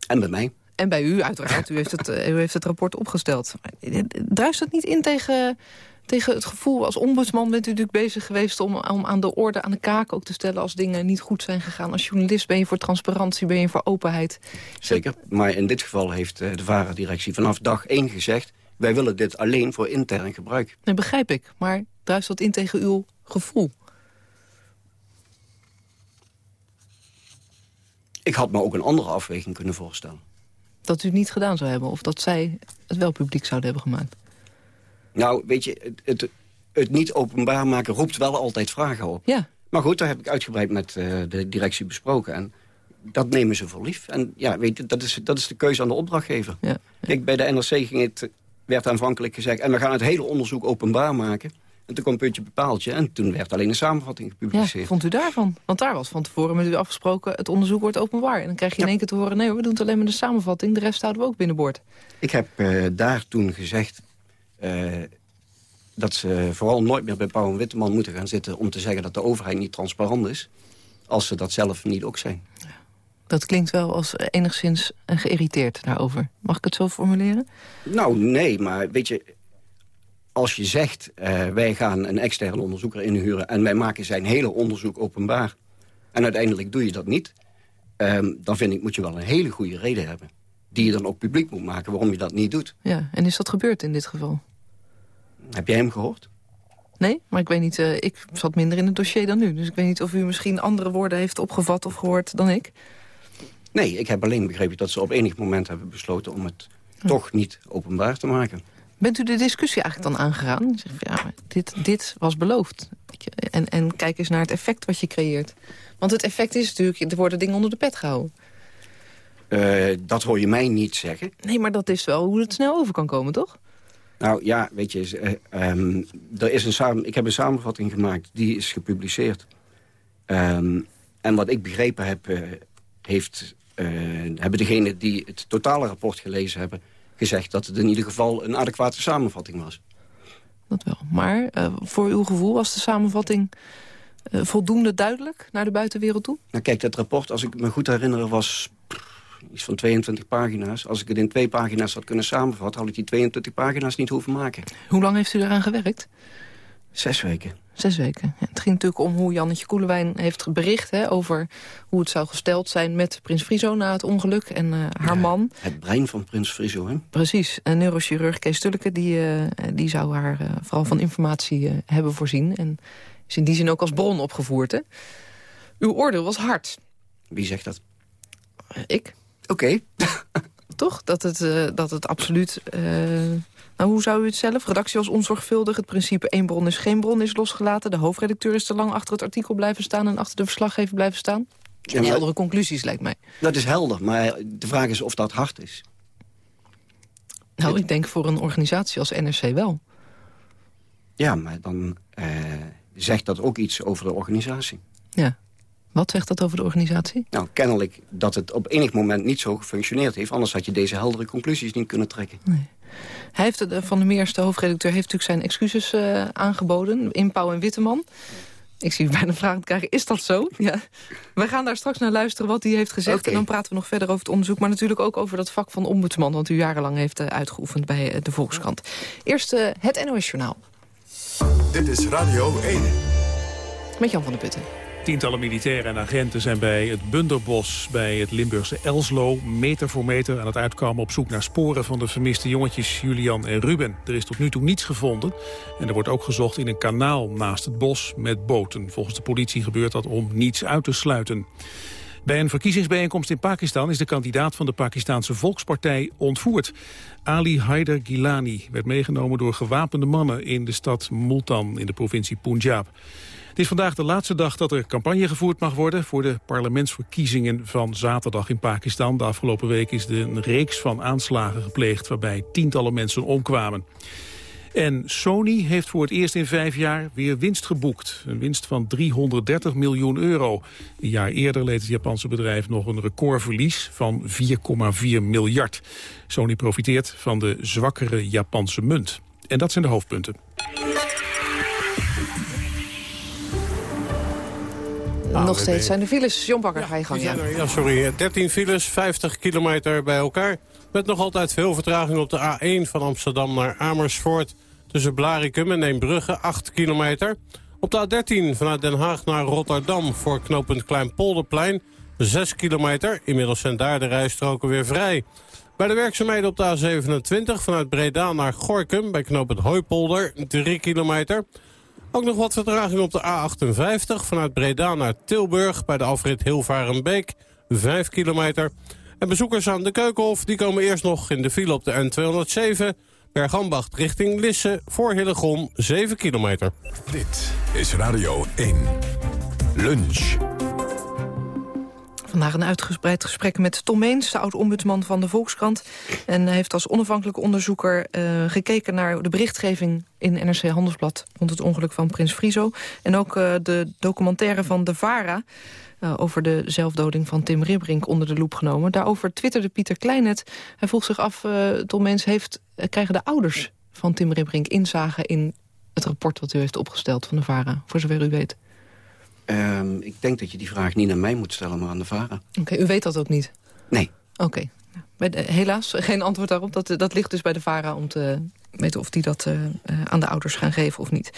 En bij mij. En bij u, uiteraard. U heeft het, eh, u heeft het rapport opgesteld. Druist dat niet in tegen, tegen het gevoel... als ombudsman bent u natuurlijk bezig geweest... Om, om aan de orde, aan de kaak ook te stellen... als dingen niet goed zijn gegaan. Als journalist ben je voor transparantie, ben je voor openheid. Zeker. Maar in dit geval heeft eh, de VARA-directie vanaf dag één gezegd... wij willen dit alleen voor intern gebruik. Dat begrijp ik. Maar druist dat in tegen uw gevoel? Ik had me ook een andere afweging kunnen voorstellen. Dat u het niet gedaan zou hebben? Of dat zij het wel publiek zouden hebben gemaakt? Nou, weet je, het, het, het niet openbaar maken roept wel altijd vragen op. Ja. Maar goed, daar heb ik uitgebreid met eh, de directie besproken. En dat nemen ze voor lief. En ja, weet je, dat is, dat is de keuze aan de opdrachtgever. Ja. Kijk, bij de NRC ging het, werd aanvankelijk gezegd... en we gaan het hele onderzoek openbaar maken. En toen kwam puntje bepaaltje. En toen werd alleen een samenvatting Ja, gepubliceerd. vond u daarvan? Want daar was van tevoren met u afgesproken... het onderzoek wordt openbaar. En dan krijg je in één keer te horen... nee we doen het alleen maar de samenvatting. De rest houden we ook binnenboord. Ik heb eh, daar toen gezegd... eh, dat ze vooral nooit meer bij Pauw en Witteman moeten gaan zitten... om te zeggen dat de overheid niet transparant is... als ze dat zelf niet ook zijn. Dat klinkt wel als enigszins geïrriteerd daarover. Mag ik het zo formuleren? Nou, nee, maar weet je... als je zegt, eh, wij gaan een externe onderzoeker inhuren... en wij maken zijn hele onderzoek openbaar... en uiteindelijk doe je dat niet... ehm, dan vind ik, moet je wel een hele goede reden hebben... die je dan ook publiek moet maken waarom je dat niet doet. Ja, en is dat gebeurd in dit geval? Heb jij hem gehoord? Nee, maar ik weet niet, eh, ik zat minder in het dossier dan u. Dus ik weet niet of u misschien andere woorden heeft opgevat of gehoord dan ik. Nee, ik heb alleen begrepen dat ze op enig moment hebben besloten... om het toch niet openbaar te maken. Bent u de discussie eigenlijk dan aangegaan? U zegt, Ja, maar dit, dit was beloofd. En, en kijk eens naar het effect wat je creëert. Want het effect is natuurlijk, er worden dingen onder de pet gehouden. Eh, dat hoor je mij niet zeggen. Nee, maar dat is wel hoe het snel over kan komen, toch? Nou ja, weet je, ehm, er is een samen, ik heb een samenvatting gemaakt, die is gepubliceerd. Ehm, en wat ik begrepen heb, eh, heeft, eh, hebben degenen die het totale rapport gelezen hebben... gezegd dat het in ieder geval een adequate samenvatting was. Dat wel. Maar voor uw gevoel was de samenvatting voldoende duidelijk naar de buitenwereld toe? Nou kijk, dat rapport, als ik me goed herinner, was iets van 22 pagina's. Als ik het in twee pagina's had kunnen samenvatten... had ik die 22 pagina's niet hoeven maken. Hoe lang heeft u eraan gewerkt? Zes weken. Zes weken. Ja, het ging natuurlijk om hoe Jannetje Koelewijn heeft bericht... Hè, over hoe het zou gesteld zijn met Prins Frizo na het ongeluk... en eh, haar man. Het brein van Prins Friso, hè? Precies. En neurochirurg Kees Tulleke, die, eh, die zou haar eh, vooral van informatie hebben voorzien. En is in die zin ook als bron opgevoerd. Hè? Uw oordeel was hard. Wie zegt dat? ik. Oké. Toch? Dat het, eh, dat het absoluut... eh, nou, hoe zou u het zelf? Redactie was onzorgvuldig. Het principe één bron is geen bron is losgelaten. De hoofdredacteur is te lang achter het artikel blijven staan... en achter de verslaggever blijven staan. Maar- heldere conclusies, lijkt mij. Dat is helder, maar de vraag is of dat hard is. Nou, ik denk voor een organisatie als NRC wel. Ja, maar dan uh, zegt dat ook iets over de organisatie. Ja. Wat zegt dat over de organisatie? Nou, kennelijk dat het op enig moment niet zo gefunctioneerd heeft. Anders had je deze heldere conclusies niet kunnen trekken. Nee. Hij heeft, de, Van Meers, de hoofdredacteur, heeft natuurlijk zijn excuses uh, aangeboden. In Pauw en Witteman. Ik zie bijna vragen krijgen, is dat zo? Ja. We gaan daar straks naar luisteren wat hij heeft gezegd. Okay. En dan praten we nog verder over het onderzoek. Maar natuurlijk ook over dat vak van ombudsman... wat u jarenlang heeft uh, uitgeoefend bij de Volkskrant. Eerst uh, het NOS Journaal. Dit is Radio 1. Met Jan van der Putten. Tientallen militairen en agenten zijn bij het Bunderbos bij het Limburgse Elslo meter voor meter aan het uitkomen op zoek naar sporen van de vermiste jongetjes Julian en Ruben. Er is tot nu toe niets gevonden en er wordt ook gezocht in een kanaal naast het bos met boten. Volgens de politie gebeurt dat om niets uit te sluiten. Bij een verkiezingsbijeenkomst in Pakistan is de kandidaat van de Pakistanse Volkspartij ontvoerd. Ali Haider Gilani werd meegenomen door gewapende mannen in de stad Multan in de provincie Punjab. Het is vandaag de laatste dag dat er campagne gevoerd mag worden... voor de parlementsverkiezingen van zaterdag in Pakistan. De afgelopen week is er een reeks van aanslagen gepleegd... waarbij tientallen mensen omkwamen. En Sony heeft voor het eerst in vijf jaar weer winst geboekt. Een winst van 330 miljoen euro. Een jaar eerder leed het Japanse bedrijf nog een recordverlies van 4,4 miljard. Sony profiteert van de zwakkere Japanse munt. En dat zijn de hoofdpunten. Nog steeds zijn de files. John Bakker, ga je gang. Ja. ja, sorry. 13 files, 50 kilometer bij elkaar. Met nog altijd veel vertraging op de A1 van Amsterdam naar Amersfoort. Tussen Blaricum en Eembrugge, 8 kilometer. Op de A13 vanuit Den Haag naar Rotterdam voor knooppunt Kleinpolderplein. 6 kilometer. Inmiddels zijn daar de rijstroken weer vrij. Bij de werkzaamheden op de A27 vanuit Breda naar Gorkum... bij knooppunt Hooipolder, 3 kilometer... Ook nog wat vertraging op de A58 vanuit Breda naar Tilburg... bij de afrit Hilvarenbeek, 5 kilometer. En bezoekers aan de Keukenhof die komen eerst nog in de file op de N207... Bergambacht richting Lisse voor Hillegom, 7 kilometer. Dit is Radio 1. Lunch. Vandaag een uitgebreid gesprek met Tom Meens, de oud-ombudsman van de Volkskrant. En hij heeft als onafhankelijk onderzoeker uh, gekeken naar de berichtgeving in NRC Handelsblad rond het ongeluk van Prins Frizo. En ook uh, de documentaire van de VARA uh, over de zelfdoding van Tim Ribbrink onder de loep genomen. Daarover twitterde Pieter Kleinet. Hij vroeg zich af, Tom Meens, heeft, krijgen de ouders van Tim Ribbrink inzage in het rapport wat u heeft opgesteld van de VARA, voor zover u weet? Um, ik denk dat je die vraag niet aan mij moet stellen, maar aan de VARA. Oké, okay, u weet dat ook niet? Nee. Oké. Okay. Helaas, geen antwoord daarop. Dat, dat ligt dus bij de VARA om te weten of die dat uh, uh, aan de ouders gaan geven of niet.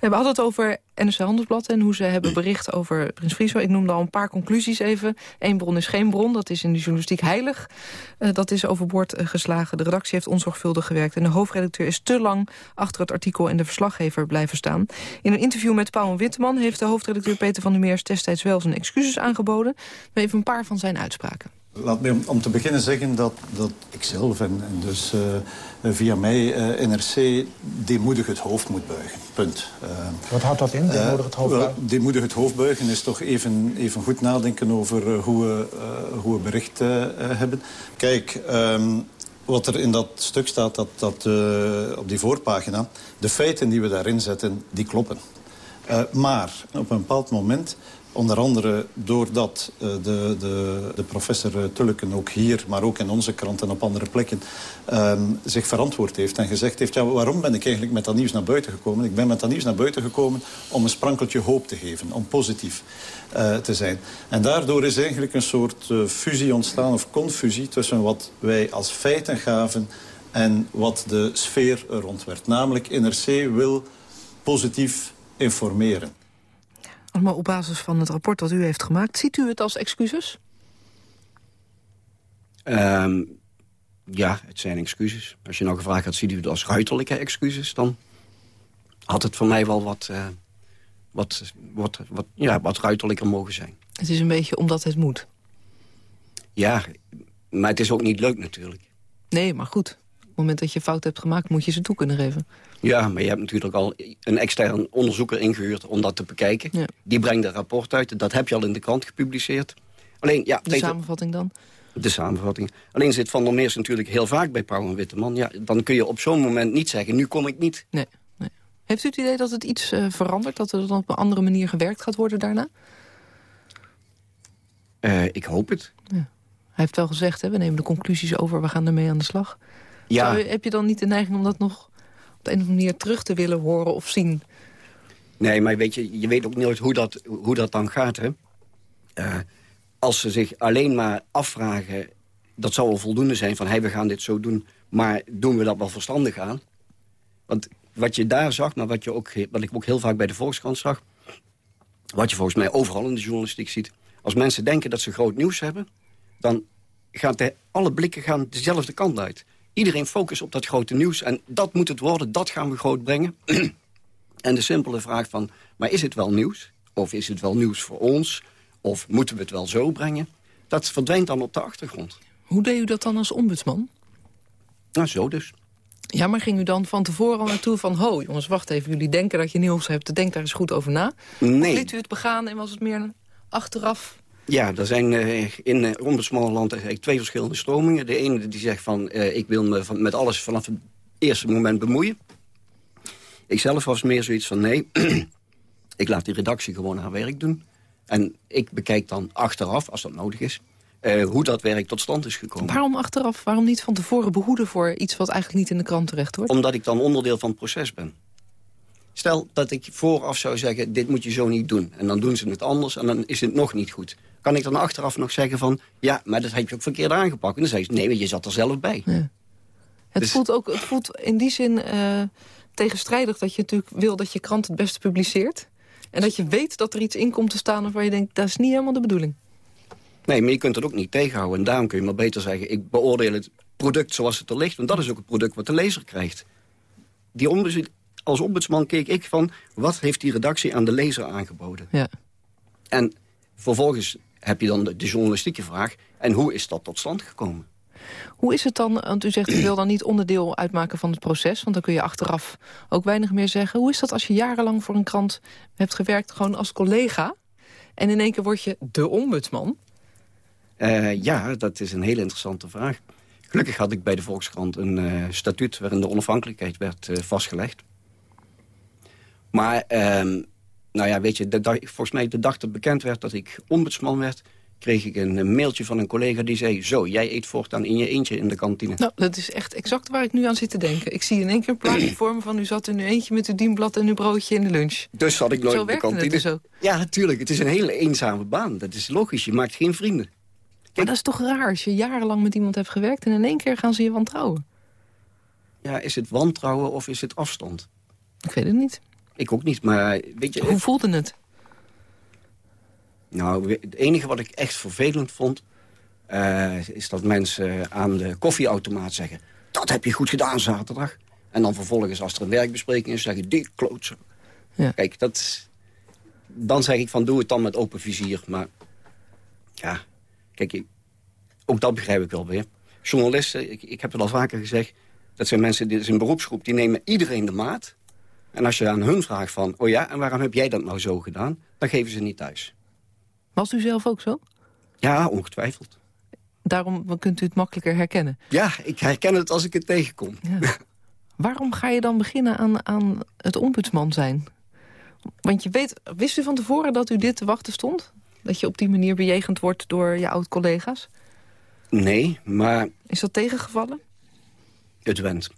We hadden het over NRC Handelsblad en hoe ze hebben bericht over Prins Friso. Ik noemde al een paar conclusies even. Eén bron is geen bron, dat is in de journalistiek heilig. Uh, dat is overboord geslagen. De redactie heeft onzorgvuldig gewerkt en de hoofdredacteur is te lang achter het artikel en de verslaggever blijven staan. In een interview met Paul Witteman heeft de hoofdredacteur Peter van der Meers destijds wel zijn excuses aangeboden. Even een paar van zijn uitspraken. Laat me om, om, te beginnen zeggen dat, dat ik zelf en, en dus uh, via mij uh, NRC deemoedig het hoofd moet buigen. Punt. Uh, Wat houdt dat in, deemoedig het hoofd buigen? deemoedig het hoofd buigen is toch even, even goed nadenken over hoe we, hoe we bericht hebben. Kijk, um, wat er in dat stuk staat dat, dat, op die voorpagina... de feiten die we daarin zetten, die kloppen. maar op een bepaald moment Onder andere doordat uh, de, de, de professor Tulleken ook hier, maar ook in onze krant en op andere plekken, um, zich verantwoord heeft en gezegd heeft, ja, waarom ben ik eigenlijk met dat nieuws naar buiten gekomen? Ik ben met dat nieuws naar buiten gekomen om een sprankeltje hoop te geven, om positief uh, te zijn. En daardoor is eigenlijk een soort fusie ontstaan, of confusie, tussen wat wij als feiten gaven en wat de sfeer er rond werd. Namelijk, NRC wil positief informeren. Allemaal op basis van het rapport dat u heeft gemaakt. Ziet u het als excuses? Um, ja, het zijn excuses. Als je nou gevraagd had, ziet u het als ruiterlijke excuses... dan had het voor mij wel wat, uh, wat, wat, wat, ja, wat ruiterlijker mogen zijn. Het is een beetje omdat het moet. Ja, maar het is ook niet leuk natuurlijk. Nee, maar goed. Op het moment dat je fout hebt gemaakt, moet je ze toe kunnen geven. Ja, maar je hebt natuurlijk al een extern onderzoeker ingehuurd om dat te bekijken. Ja. Die brengt een rapport uit. Dat heb je al in de krant gepubliceerd. Alleen, ja, de Peter, samenvatting dan? De samenvatting. Alleen zit Van der Meers natuurlijk heel vaak bij Pauw en Witteman. Ja, dan kun je op zo'n moment niet zeggen, nu kom ik niet. Nee, nee. Heeft u het idee dat het iets uh, verandert? Dat er dan op een andere manier gewerkt gaat worden daarna? Uh, ik hoop het. Ja. Hij heeft wel gezegd, hè, we nemen de conclusies over, we gaan ermee aan de slag. Ja. Zou, heb je dan niet de neiging om dat nog op een manier terug te willen horen of zien? Nee, maar weet je, je weet ook nooit hoe dat, hoe dat dan gaat, hè? Uh, als ze zich alleen maar afvragen... dat zou wel voldoende zijn van, hey, we gaan dit zo doen... maar doen we dat wel verstandig aan? Want wat je daar zag, maar wat, je ook, wat ik ook heel vaak bij de Volkskrant zag... wat je volgens mij overal in de journalistiek ziet... als mensen denken dat ze groot nieuws hebben... dan gaan alle blikken gaan dezelfde kant uit. Iedereen focust op dat grote nieuws. En dat moet het worden, dat gaan we groot brengen. en de simpele vraag van, maar is het wel nieuws? Of is het wel nieuws voor ons? Of moeten we het wel zo brengen? Dat verdwijnt dan op de achtergrond. Hoe deed u dat dan als ombudsman? Nou, zo dus. Ja, maar ging u dan van tevoren al naartoe van... ho, jongens, wacht even, jullie denken dat je nieuws hebt... denk daar eens goed over na? Nee. Of liet u het begaan en was het meer achteraf... Ja, er zijn uh, in uh, eigenlijk twee verschillende stromingen. De ene die zegt van, uh, ik wil me van, met alles vanaf het eerste moment bemoeien. Ik zelf was meer zoiets van, nee, ik laat die redactie gewoon haar werk doen. En ik bekijk dan achteraf, als dat nodig is, uh, hoe dat werk tot stand is gekomen. Waarom achteraf? Waarom niet van tevoren behoeden voor iets wat eigenlijk niet in de krant terecht hoort? Omdat ik dan onderdeel van het proces ben. Stel dat ik vooraf zou zeggen, dit moet je zo niet doen. En dan doen ze het anders en dan is het nog niet goed. Kan ik dan achteraf nog zeggen van, ja, maar dat heb je ook verkeerd aangepakt. En dan zeg je, nee, je zat er zelf bij. Ja. Het, dus- voelt ook, het voelt in die zin uh, tegenstrijdig dat je natuurlijk wil dat je krant het beste publiceert. En dat je weet dat er iets in komt te staan waarvan je denkt, dat is niet helemaal de bedoeling. Nee, maar je kunt het ook niet tegenhouden. En daarom kun je maar beter zeggen... ik beoordeel het product zoals het er ligt. Want dat is ook het product wat de lezer krijgt. Die als ombudsman keek ik van... wat heeft die redactie aan de lezer aangeboden? Ja. En vervolgens heb je dan de, de journalistieke vraag... en hoe is dat tot stand gekomen? Hoe is het dan, want u zegt u wil dan niet onderdeel uitmaken van het proces... want dan kun je achteraf ook weinig meer zeggen. Hoe is dat als je jarenlang voor een krant hebt gewerkt gewoon als collega... en in één keer word je de ombudsman? Uh, ja, dat is een hele interessante vraag. Gelukkig had ik bij de Volkskrant een uh, statuut... waarin de onafhankelijkheid werd uh, vastgelegd. Maar, ehm, nou ja, weet je, de dag, volgens mij de dag dat bekend werd dat ik ombudsman werd kreeg ik een mailtje van een collega die zei... zo, jij eet voortaan in je eentje in de kantine. Nou, dat is echt exact waar ik nu aan zit te denken. Ik zie in één keer een plaatje voor me van... u zat in uw eentje met uw dienblad en uw broodje in de lunch. Dus had ik nooit in de kantine. Het dus ook. Ja, natuurlijk. Het is een hele eenzame baan. Dat is logisch. Je maakt geen vrienden. Kijk, maar dat is toch raar als je jarenlang met iemand hebt gewerkt... en in één keer gaan ze je wantrouwen? Ja, is het wantrouwen of is het afstand? Ik weet het niet. Ik ook niet, maar weet je... Hoe voelde het? Nou, het enige wat ik echt vervelend vond... Uh, is dat mensen aan de koffieautomaat zeggen... dat heb je goed gedaan zaterdag. En dan vervolgens, als er een werkbespreking is, zeggen die klootzak. Ja. Kijk, dat, dan zeg ik van doe het dan met open vizier. Maar ja, kijk, ook dat begrijp ik wel weer. Journalisten, ik, ik heb het al vaker gezegd... dat zijn mensen, dit is een beroepsgroep, die nemen iedereen de maat. En als je aan hun vraagt van, oh ja, en waarom heb jij dat nou zo gedaan? Dan geven ze niet thuis. Was u zelf ook zo? Ja, ongetwijfeld. Daarom kunt u het makkelijker herkennen? Ja, ik herken het als ik het tegenkom. Ja. Waarom ga je dan beginnen aan, aan het ombudsman zijn? Want je weet, wist u van tevoren dat u dit te wachten stond? Dat je op die manier bejegend wordt door je oud-collega's? Nee, maar... Is dat tegengevallen? Het went.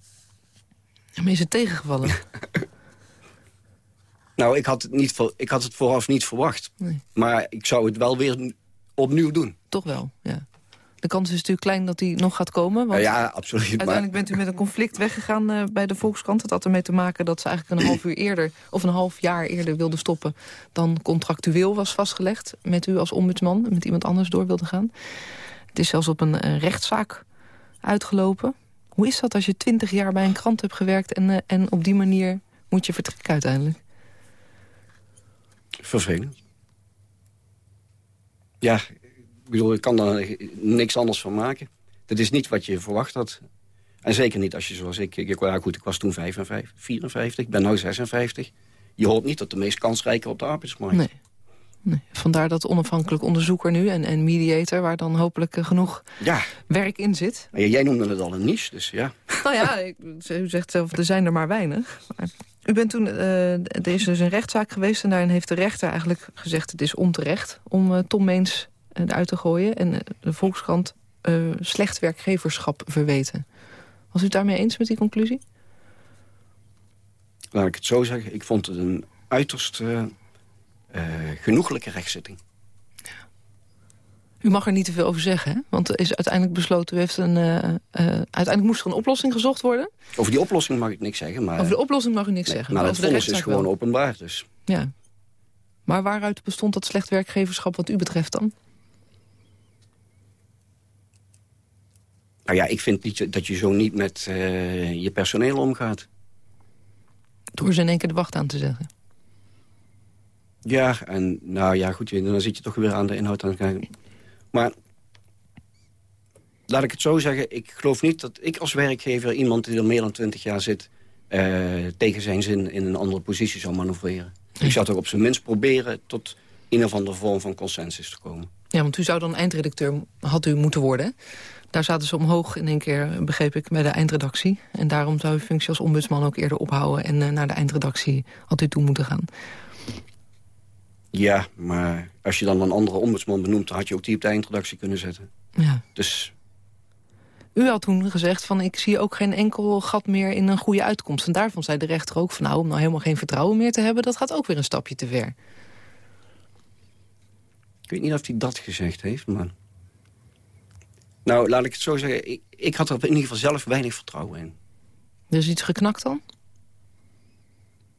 Maar is het tegengevallen? Nou, ik had het, niet, ik had het vooraf niet verwacht. Nee. Maar ik zou het wel weer opnieuw doen. Toch wel, ja. De kans is natuurlijk klein dat hij nog gaat komen. Want ja, absoluut. Uiteindelijk bent u met een conflict weggegaan uh, bij de Volkskrant. Het had ermee te maken dat ze eigenlijk een half uur eerder... of een half jaar eerder wilden stoppen... dan contractueel was vastgelegd met u als ombudsman... met iemand anders door wilde gaan. Het is zelfs op een, een rechtszaak uitgelopen. Hoe is dat als je twintig jaar bij een krant hebt gewerkt... en, uh, en op die manier moet je vertrekken uiteindelijk? Vervelend. Ja, ik bedoel, ik kan daar niks anders van maken. Dat is niet wat je verwacht had. En zeker niet als je zoals ik... ik ja, goed, ik was toen 55, 54, ik ben nu 56. Je hoort niet dat de meest kansrijke op de arbeidsmarkt. Nee. nee. Vandaar dat onafhankelijk onderzoeker nu en, en mediator... waar dan hopelijk eh, genoeg ja. werk in zit. Ja, jij noemde het al een niche, dus ja. Nou ja, ik, u zegt zelf, er zijn er maar weinig. Maar U bent toen, uh, er is dus een rechtszaak geweest... en daarin heeft de rechter eigenlijk gezegd... het is onterecht om uh, Tom Meens eruit te gooien... en de Volkskrant slecht werkgeverschap verweten. Was u het daarmee eens met die conclusie? Laat ik het zo zeggen. Ik vond het een uiterst genoeglijke rechtszitting. U mag er niet te veel over zeggen, hè? want er is uiteindelijk besloten... U heeft een, uh, uh, uiteindelijk moest er een oplossing gezocht worden. Over die oplossing mag ik niks zeggen. Maar... Over de oplossing mag u niks zeggen. Maar, maar het vonnis is gewoon openbaar. Dus. Ja. Maar waaruit bestond dat slecht werkgeverschap wat u betreft dan? Nou ja, ik vind niet dat je zo niet met uh, je personeel omgaat. Door ze in één keer de wacht aan te zeggen? Ja, en nou ja, goed, dan zit je toch weer aan de inhoud aan het kijken. Maar laat ik het zo zeggen, ik geloof niet dat ik als werkgever... iemand die er meer dan twintig jaar zit... Uh, tegen zijn zin in een andere positie zou manoeuvreren. Ik zou toch op zijn minst proberen tot een of andere vorm van consensus te komen. Ja, want u zou dan eindredacteur, had u moeten worden. Daar zaten ze omhoog in één keer, begreep ik, bij de eindredactie. En daarom zou uw functie als ombudsman ook eerder ophouden... en uh, naar de eindredactie had u toe moeten gaan. Ja, maar als je dan een andere ombudsman benoemt... dan had je ook die op de eindredactie kunnen zetten. Ja. Dus... U had toen gezegd van ik zie ook geen enkel gat meer in een goede uitkomst. En daarvan zei de rechter ook van nou, om nou helemaal geen vertrouwen meer te hebben... dat gaat ook weer een stapje te ver. Ik weet niet of hij dat gezegd heeft, maar... Nou, laat ik het zo zeggen. Ik, ik had er in ieder geval zelf weinig vertrouwen in. Dus iets geknakt dan?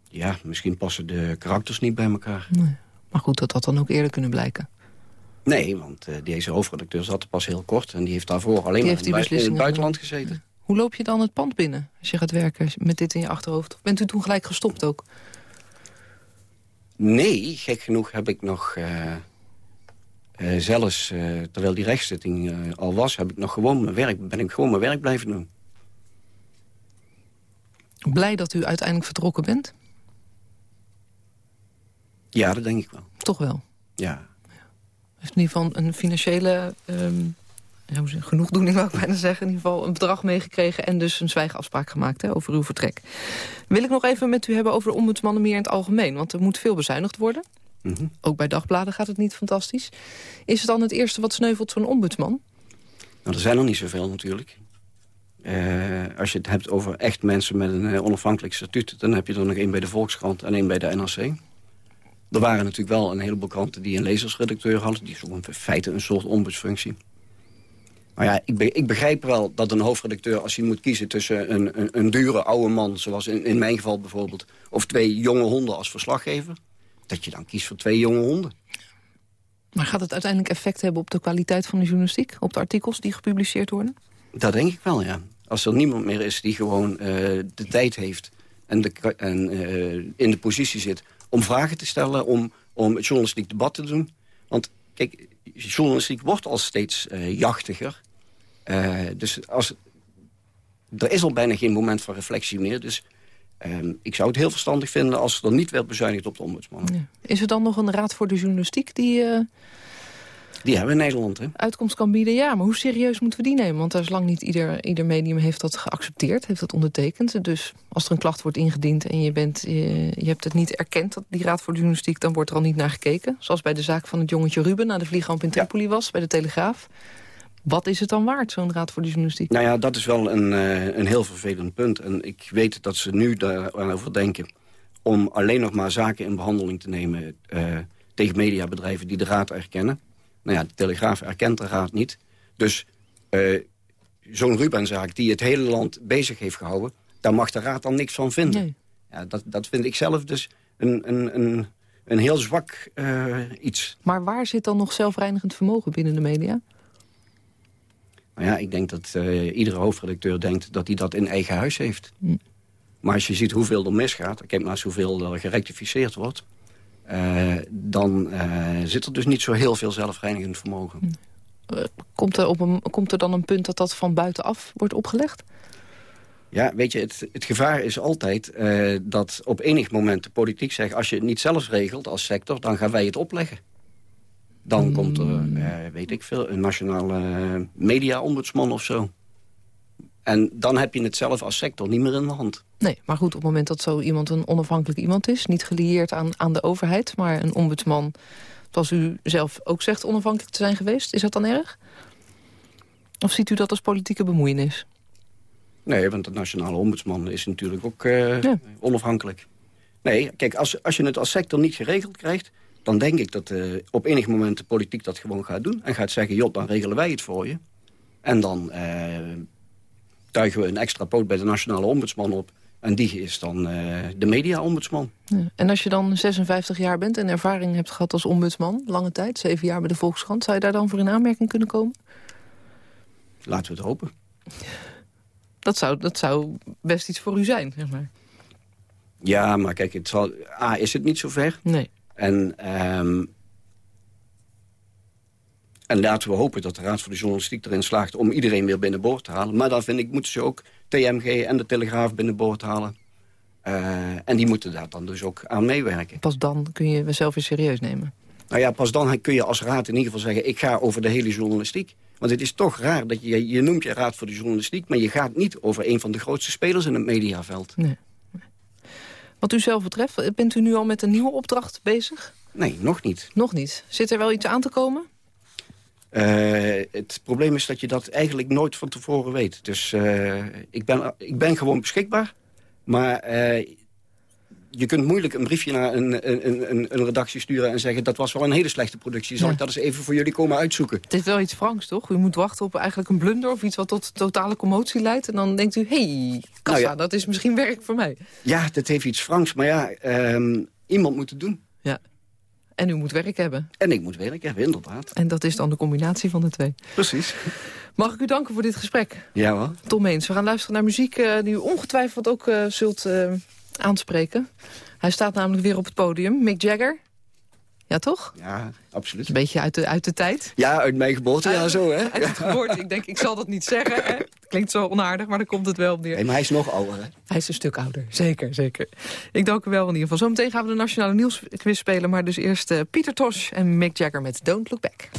Ja, misschien passen de karakters niet bij elkaar. Nee. Maar goed, dat had dan ook eerder kunnen blijken. Nee, want uh, deze hoofdredacteur zat er pas heel kort... en die heeft daarvoor alleen maar in, in, het buitenland gezeten. Hoe loop je dan het pand binnen als je gaat werken met dit in je achterhoofd? Of bent u toen gelijk gestopt ook? Nee, gek genoeg heb ik nog... Uh, uh, zelfs terwijl die rechtszitting al was... Heb ik nog gewoon mijn werk, ben ik gewoon mijn werk blijven doen. Blij dat u uiteindelijk vertrokken bent? Ja, dat denk ik wel. Toch wel? Ja. Heeft in ieder geval een financiële um, genoegdoening, wou ik bijna zeggen. In ieder geval een bedrag meegekregen en dus een zwijgafspraak gemaakt hè, over uw vertrek. Wil ik nog even met u hebben over de ombudsmannen meer in het algemeen. Want er moet veel bezuinigd worden. Mm -hmm. Ook bij dagbladen gaat het niet fantastisch. Is het dan het eerste wat sneuvelt zo'n ombudsman? Nou, er zijn nog niet zoveel natuurlijk. Uh, als je het hebt over echt mensen met een uh, onafhankelijk statuut... dan heb je er nog één bij de Volkskrant en één bij de NRC. Er waren natuurlijk wel een heleboel kranten die een lezersredacteur hadden. Die in feite een soort ombudsfunctie. Maar ja, ik, be ik, begrijp wel dat een hoofdredacteur... als hij moet kiezen tussen een, een, een dure oude man... zoals in, in mijn geval bijvoorbeeld... of twee jonge honden als verslaggever... dat je dan kiest voor twee jonge honden. Maar gaat het uiteindelijk effect hebben op de kwaliteit van de journalistiek? Op de artikels die gepubliceerd worden? Dat denk ik wel, ja. Als er niemand meer is die gewoon uh, de tijd heeft... en, de, en uh, in de positie zit om vragen te stellen, om, om journalistiek debat te doen. Want kijk, journalistiek wordt al steeds uh, jachtiger. Uh, dus als, er is al bijna geen moment van reflectie meer. Dus uh, ik zou het heel verstandig vinden als er niet werd bezuinigd op de ombudsman. Is er dan nog een raad voor de journalistiek die... Uh, die hebben we in Nederland, hè? Uitkomst kan bieden, ja. Maar hoe serieus moeten we die nemen? Want daar is lang niet ieder, ieder medium heeft dat geaccepteerd, heeft dat ondertekend. Dus als er een klacht wordt ingediend en je, bent, je, je hebt het niet erkend... dat die Raad voor de Journalistiek, dan wordt er al niet naar gekeken. Zoals bij de zaak van het jongetje Ruben naar de vliegramp in Tripoli ja. was, bij de Telegraaf. Wat is het dan waard, zo'n Raad voor de Journalistiek? Nou ja, dat is wel een, uh, een heel vervelend punt. En ik weet dat ze nu daarover denken... om alleen nog maar zaken in behandeling te nemen... Uh, tegen mediabedrijven die de Raad erkennen. Nou ja, de Telegraaf erkent de Raad niet. Dus uh, zo'n Rubenzaak die het hele land bezig heeft gehouden... daar mag de Raad dan niks van vinden. Nee. Ja, dat, dat vind ik zelf dus een, een, een, een heel zwak uh, iets. Maar waar zit dan nog zelfreinigend vermogen binnen de media? Nou ja, ik denk dat uh, iedere hoofdredacteur denkt dat hij dat in eigen huis heeft. Hm. Maar als je ziet hoeveel er misgaat... kijk maar eens hoeveel er gerectificeerd wordt... Uh, dan uh, zit er dus niet zo heel veel zelfreinigend vermogen. Uh, komt, er op een, komt er dan een punt dat dat van buitenaf wordt opgelegd? Ja, weet je, het, het gevaar is altijd dat op enig moment de politiek zegt... als je het niet zelf regelt als sector, dan gaan wij het opleggen. Dan komt er, weet ik veel, een nationale media-ombudsman of zo. En dan heb je het zelf als sector niet meer in de hand. Nee, maar goed, op het moment dat zo iemand een onafhankelijk iemand is... niet gelieerd aan, aan de overheid, maar een ombudsman... zoals u zelf ook zegt onafhankelijk te zijn geweest... is dat dan erg? Of ziet u dat als politieke bemoeienis? Nee, want de nationale ombudsman is natuurlijk ook uh, onafhankelijk. Nee, kijk, als, als je het als sector niet geregeld krijgt... dan denk ik dat uh, op enig moment de politiek dat gewoon gaat doen... en gaat zeggen, joh, dan regelen wij het voor je. En dan uh, tuigen we een extra poot bij de nationale ombudsman op... En die is dan de media-ombudsman. Ja. En als je dan 56 jaar bent en ervaring hebt gehad als ombudsman... lange tijd, zeven jaar bij de Volkskrant... zou je daar dan voor in aanmerking kunnen komen? Laten we het hopen. Dat zou, dat zou best iets voor u zijn, zeg maar. Ja, maar kijk, het zal, A, is het niet zo ver. Nee. En, um, en laten we hopen dat de Raad voor de Journalistiek erin slaagt... om iedereen weer binnenboord te halen. Maar dan vind ik, moeten ze ook TMG en de Telegraaf binnenboord halen. Uh, en die moeten daar dan dus ook aan meewerken. Pas dan kun je jezelf weer serieus nemen. Nou ja, pas dan kun je als raad in ieder geval zeggen... ik ga over de hele journalistiek. Want het is toch raar dat je, je noemt je Raad voor de Journalistiek... maar je gaat niet over een van de grootste spelers in het mediaveld. Nee. Wat u zelf betreft, bent u nu al met een nieuwe opdracht bezig? Nee, nog niet. Nog niet. Zit er wel iets aan te komen? Uh, het probleem is dat je dat eigenlijk nooit van tevoren weet. Dus uh, ik, ben, ik ben gewoon beschikbaar. Maar uh, je kunt moeilijk een briefje naar een, een, een, een, redactie sturen... en zeggen, dat was wel een hele slechte productie. Zal ik dat eens even voor jullie komen uitzoeken? Het is wel iets Franks, toch? U moet wachten op eigenlijk een blunder... of iets wat tot totale commotie leidt. En dan denkt u, hé, hey, kassa, nou ja. dat is misschien werk voor mij. Ja, dat heeft iets Franks. Maar ja, um, iemand moet het doen. En u moet werk hebben. En ik moet werk hebben, inderdaad. En dat is dan de combinatie van de twee. Precies. Mag ik u danken voor dit gesprek? Ja hoor. Tom Eens, we gaan luisteren naar muziek uh, die u ongetwijfeld ook uh, zult... Uh, aanspreken. Hij staat namelijk weer op het podium. Mick Jagger. Ja, toch? Ja, absoluut. Een beetje uit de, uit de tijd. Ja, uit mijn geboorte, ja, zo, hè? Uit het geboorte. Ik denk, ik zal dat niet zeggen. Hè? Klinkt zo onaardig, maar dan komt het wel op neer. Nee, maar hij is nog ouder, hè? Hij is een stuk ouder, zeker, zeker. Ik dank u wel in ieder geval. Zometeen gaan we de Nationale Nieuwsquiz spelen... maar dus eerst uh, Pieter Tosh en Mick Jagger met Don't Look Back.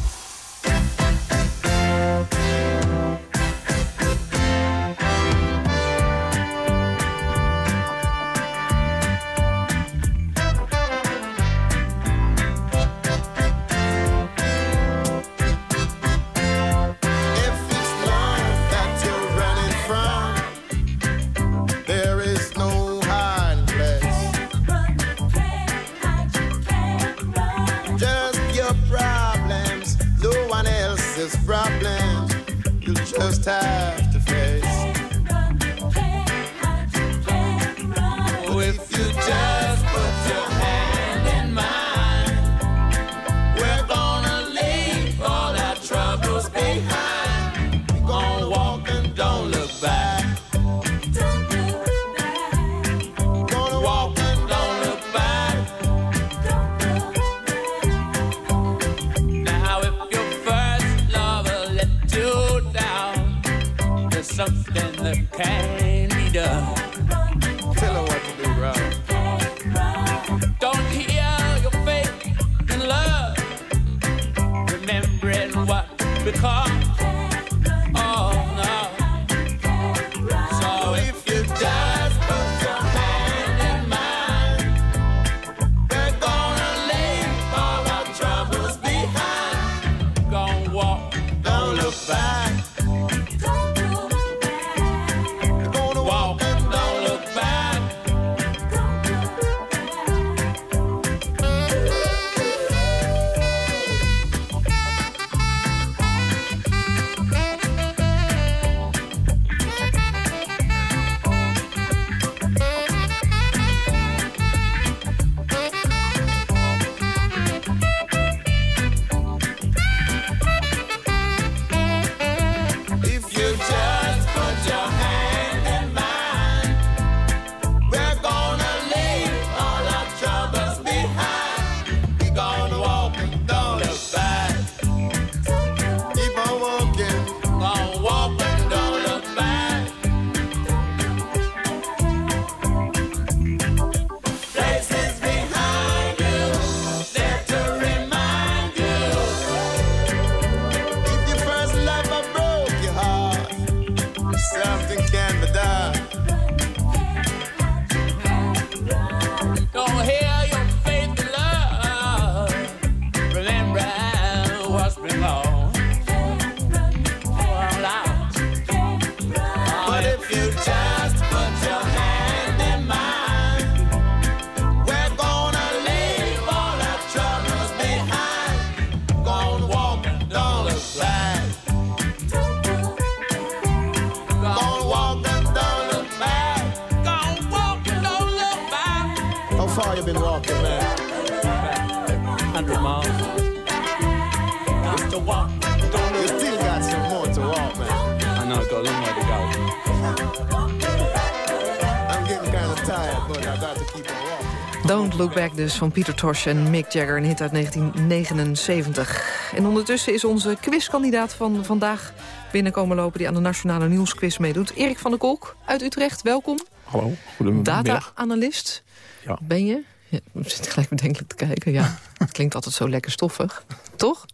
Look Back dus van Peter Tosh en Mick Jagger, een hit uit 1979. En ondertussen is onze quizkandidaat van vandaag binnenkomen lopen... die aan de Nationale Nieuwsquiz meedoet. Erik van der Kolk uit Utrecht, welkom. Hallo, goedemiddag. Data-analyst Ja. ben je? Ja, ik zit gelijk bedenkelijk te kijken, ja. Het klinkt altijd zo lekker stoffig, toch?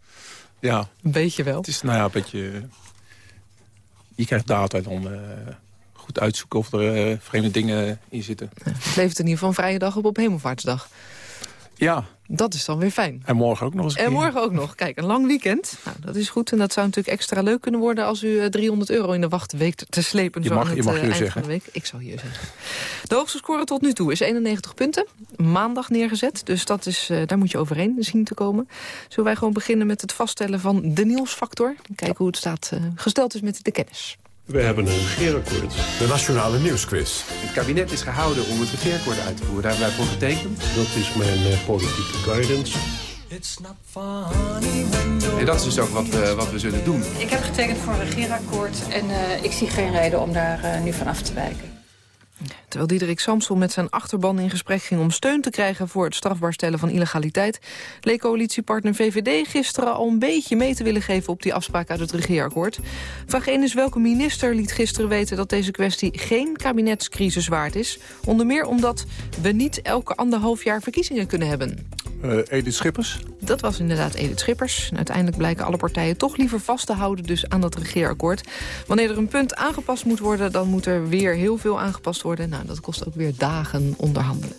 Ja. Een beetje wel. Het is nou ja, een beetje... Je krijgt data en dan eh, goed uitzoeken of er eh, vreemde dingen in zitten. Het levert in ieder geval een vrije dag op op Hemelvaartsdag. Ja. Dat is dan weer fijn. En morgen ook nog eens een En morgen ook nog. Kijk, een lang weekend. Nou, dat is goed. En dat zou natuurlijk extra leuk kunnen worden... als u eh, 300 euro in de wachtweek te- te slepen Je zo mag- aan je het mag eh, hier zeggen. van de week. Ik zal hier zeggen. De hoogste score tot nu toe is 91 punten. Maandag neergezet. Dus dat is, eh, daar moet je overheen zien te komen. Zullen wij gewoon beginnen met het vaststellen van de nieuwsfactor? Kijken hoe het staat, eh, gesteld is met de kennis. We hebben een regeerakkoord. De Nationale Nieuwsquiz. Het kabinet is gehouden om het regeerakkoord uit te voeren. Daar hebben wij voor getekend. Dat is mijn eh, politieke guidance. En dat is dus ook wat we, wat we zullen doen. Ik heb getekend voor een regeerakkoord en eh, ik zie geen reden om daar eh, nu van af te wijken. Terwijl Diederik Samson met zijn achterban in gesprek ging om steun te krijgen voor het strafbaar stellen van illegaliteit, leek coalitiepartner VVD gisteren al een beetje mee te willen geven op die afspraak uit het regeerakkoord. Vraag 1 is welke minister liet gisteren weten dat deze kwestie geen kabinetscrisis waard is. Onder meer omdat we niet elke anderhalf jaar verkiezingen kunnen hebben. Eh, Edith Schippers. Dat was inderdaad Edith Schippers. En uiteindelijk blijken alle partijen toch liever vast te houden dus aan dat regeerakkoord. Wanneer er een punt aangepast moet worden, dan moet er weer heel veel aangepast worden. Nou, dat kost ook weer dagen onderhandelen.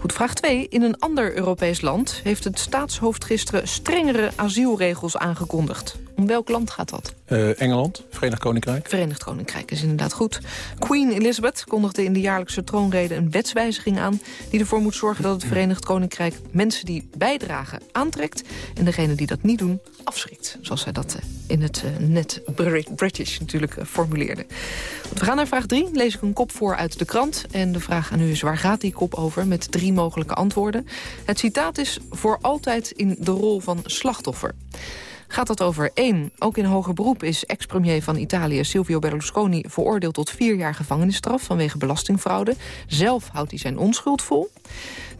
Goed, vraag 2. In een ander Europees land heeft het staatshoofd gisteren strengere asielregels aangekondigd. Om welk land gaat dat? Eh, Engeland, Verenigd Koninkrijk. Verenigd Koninkrijk is inderdaad goed. Queen Elizabeth kondigde in de jaarlijkse troonrede een wetswijziging aan... die ervoor moet zorgen dat het Verenigd Koninkrijk mensen die bijdragen aantrekt... en degenen die dat niet doen afschrikt. Zoals zij dat eh, in het eh, net Brit- British natuurlijk formuleerde. We gaan naar vraag 3. Lees ik een kop voor uit de krant. En de vraag aan u is waar gaat die kop over? Met drie mogelijke antwoorden. Het citaat is voor altijd in de rol van slachtoffer gaat dat over 1. Ook in hoger beroep is ex-premier van Italië Silvio Berlusconi... veroordeeld tot vier jaar gevangenisstraf vanwege belastingfraude. Zelf houdt hij zijn onschuld vol.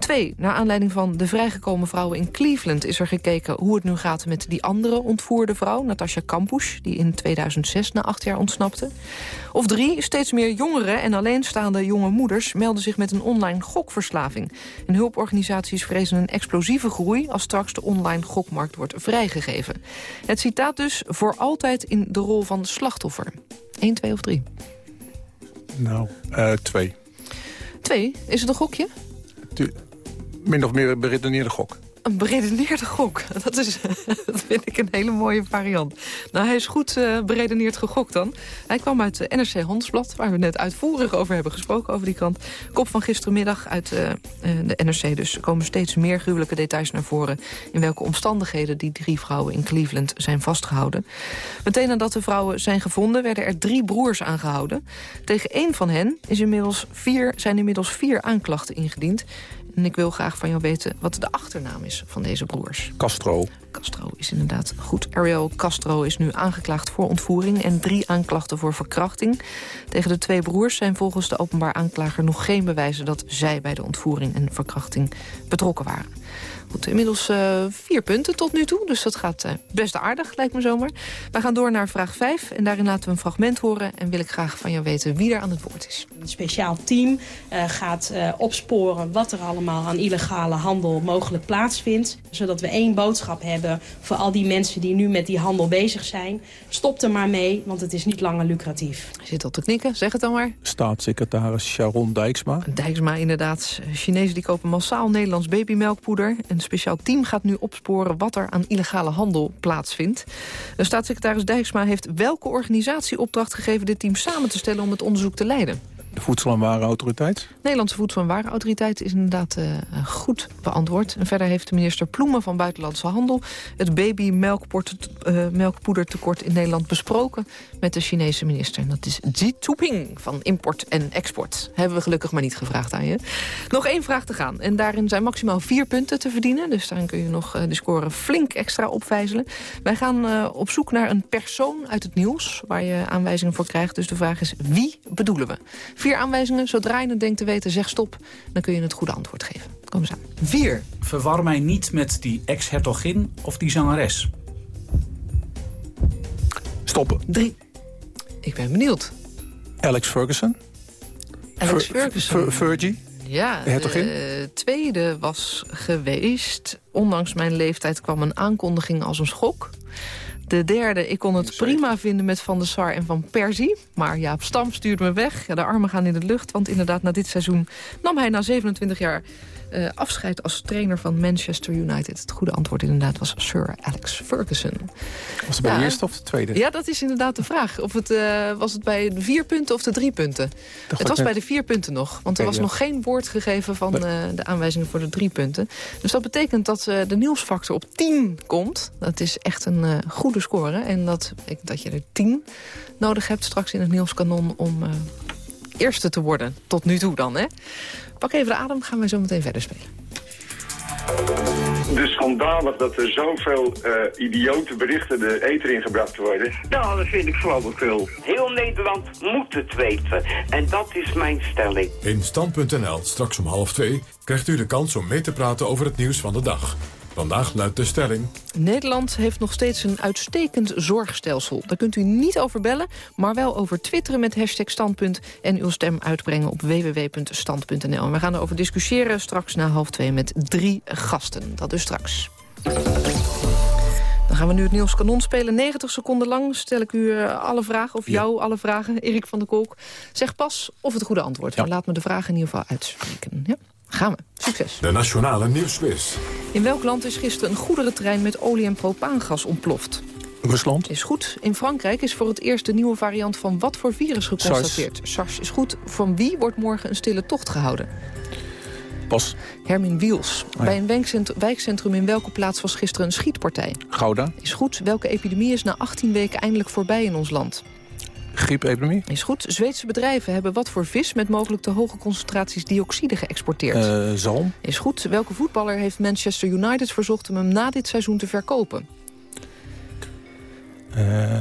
2. Naar aanleiding van de vrijgekomen vrouwen in Cleveland... is er gekeken hoe het nu gaat met die andere ontvoerde vrouw... Natasha Kampusch, die in 2006 na acht jaar ontsnapte. Of 3. Steeds meer jongeren en alleenstaande jonge moeders... melden zich met een online gokverslaving. En hulporganisaties vrezen een explosieve groei... als straks de online gokmarkt wordt vrijgegeven. Het citaat dus voor altijd in de rol van slachtoffer. 1, 2 of 3? Nou, eh, twee. 2. Is het een gokje? Tu- Min of meer een beredeneerde gok. Een beredeneerde gok. Dat, is, dat vind ik een hele mooie variant. Nou, hij is goed eh, beredeneerd gegokt dan. Hij kwam uit de NRC Handelsblad, waar we net uitvoerig over hebben gesproken, over die kant. Kop van gistermiddag uit eh, eh, de NRC dus. Er komen steeds meer gruwelijke details naar voren... in welke omstandigheden die drie vrouwen in Cleveland zijn vastgehouden. Meteen nadat de vrouwen zijn gevonden, werden er drie broers aangehouden. Tegen één van hen is inmiddels vier, zijn inmiddels vier aanklachten ingediend. En ik wil graag van jou weten wat de achternaam is van deze broers. Castro. Castro is inderdaad goed. Ariel Castro is nu aangeklaagd voor ontvoering... en drie aanklachten voor verkrachting. Tegen de twee broers zijn volgens de openbaar aanklager... nog geen bewijzen dat zij bij de ontvoering en verkrachting betrokken waren. Goed, inmiddels eh, vier punten tot nu toe, dus dat gaat eh, best aardig, lijkt me zomaar. We gaan door naar vraag 5 en daarin laten we een fragment horen... en wil ik graag van jou weten wie er aan het woord is. Een speciaal team eh, gaat eh, opsporen wat er allemaal aan illegale handel mogelijk plaatsvindt. Zodat we één boodschap hebben voor al die mensen die nu met die handel bezig zijn. Stop er maar mee, want het is niet langer lucratief. Je zit al te knikken, zeg het dan maar. Staatssecretaris Sharon Dijksma. Dijksma inderdaad. Chinezen die kopen massaal Nederlands babymelkpoeder. Een speciaal team gaat nu opsporen wat er aan illegale handel plaatsvindt. De staatssecretaris Dijksma heeft welke organisatie opdracht gegeven dit team samen te stellen om het onderzoek te leiden? De Voedsel- en Warenautoriteit? Nederlandse Voedsel- en Warenautoriteit is inderdaad eh, goed beantwoord. En verder heeft de minister Ploemen van Buitenlandse Handel... het babymelkpoedertekort in Nederland besproken... met de Chinese minister. En dat is Xi Jinping van Import en Export. Hebben we gelukkig maar niet gevraagd aan je. Nog één vraag te gaan. En daarin zijn maximaal vier punten te verdienen. Dus daarin kun je nog eh, de score flink extra opvijzelen. Wij gaan eh, op zoek naar een persoon uit het nieuws... waar je aanwijzingen voor krijgt. Dus de vraag is, wie bedoelen we? Vier aanwijzingen. Zodra je het denkt te weten, zeg stop. Dan kun je het goede antwoord geven. Kom eens aan. 4. Verwar mij niet met die ex-hertogin of die zangeres. Stoppen. 3. Ik ben benieuwd. Alex Ferguson? Alex Fer- Ferguson. Fer- Fergie? Ja, de tweede was geweest. Ondanks mijn leeftijd kwam een aankondiging als een schok. De derde, ik kon het prima vinden met Van der Sar en Van Persie. Maar ja, Stam stuurde me weg. De armen gaan in de lucht, want inderdaad na dit seizoen... nam hij na 27 jaar eh, afscheid als trainer van Manchester United. Het goede antwoord inderdaad was Sir Alex Ferguson. Was het bij Ja. de eerste of de tweede? Ja, dat is inderdaad de vraag. Of het, eh, was het bij de vier punten of de drie punten? het ik was net- bij de vier punten nog. Want er was nog geen woord gegeven van eh, de aanwijzingen voor de drie punten. Dus dat betekent dat de nieuwsfactor op 10 komt. Dat is echt een goede score. En dat betekent dat je er 10 nodig hebt straks in het nieuwskanon... om eerste te worden. Tot nu toe dan, hè? Pak even de adem, gaan wij zo meteen verder spelen. Dus schandalig dat er zoveel eh idiote berichten de eter ingebracht worden. Nou, dat vind ik flauwekul. Heel Nederland moet het weten. En dat is mijn stelling. In Stand.nl, straks om half twee, krijgt u de kans om mee te praten over het nieuws van de dag. Vandaag luidt de stelling... Nederland heeft nog steeds een uitstekend zorgstelsel. Daar kunt u niet over bellen, maar wel over twitteren met hashtag standpunt... en uw stem uitbrengen op www.stand.nl. En we gaan erover discussiëren straks na half twee met drie gasten. Dat dus straks. Dan gaan we nu het nieuws kanon spelen. 90 seconden lang stel ik u eh, alle vragen, of jou alle vragen, Erik van der Kolk. Zeg pas of het goede antwoord. Maar laat me de vragen in ieder geval uitspreken. Ja? Gaan we. Succes. De Nationale Nieuwsquiz. In welk land is gisteren een goederentrein met olie- en propaangas ontploft? Rusland. Is goed. In Frankrijk is voor het eerst de nieuwe variant van wat voor virus geconstateerd? SARS. is goed. Van wie wordt morgen een stille tocht gehouden? Pas. Hermin Wiels. ja. Bij een wijkcentrum in welke plaats was gisteren een schietpartij? Gouda. Is goed. Welke epidemie is na 18 weken eindelijk voorbij in ons land? Griepepidemie. Is goed. Zweedse bedrijven hebben wat voor vis met mogelijk te hoge concentraties dioxide geëxporteerd? Eh, zalm. Is goed. Welke voetballer heeft Manchester United verzocht om hem na dit seizoen te verkopen? Eh,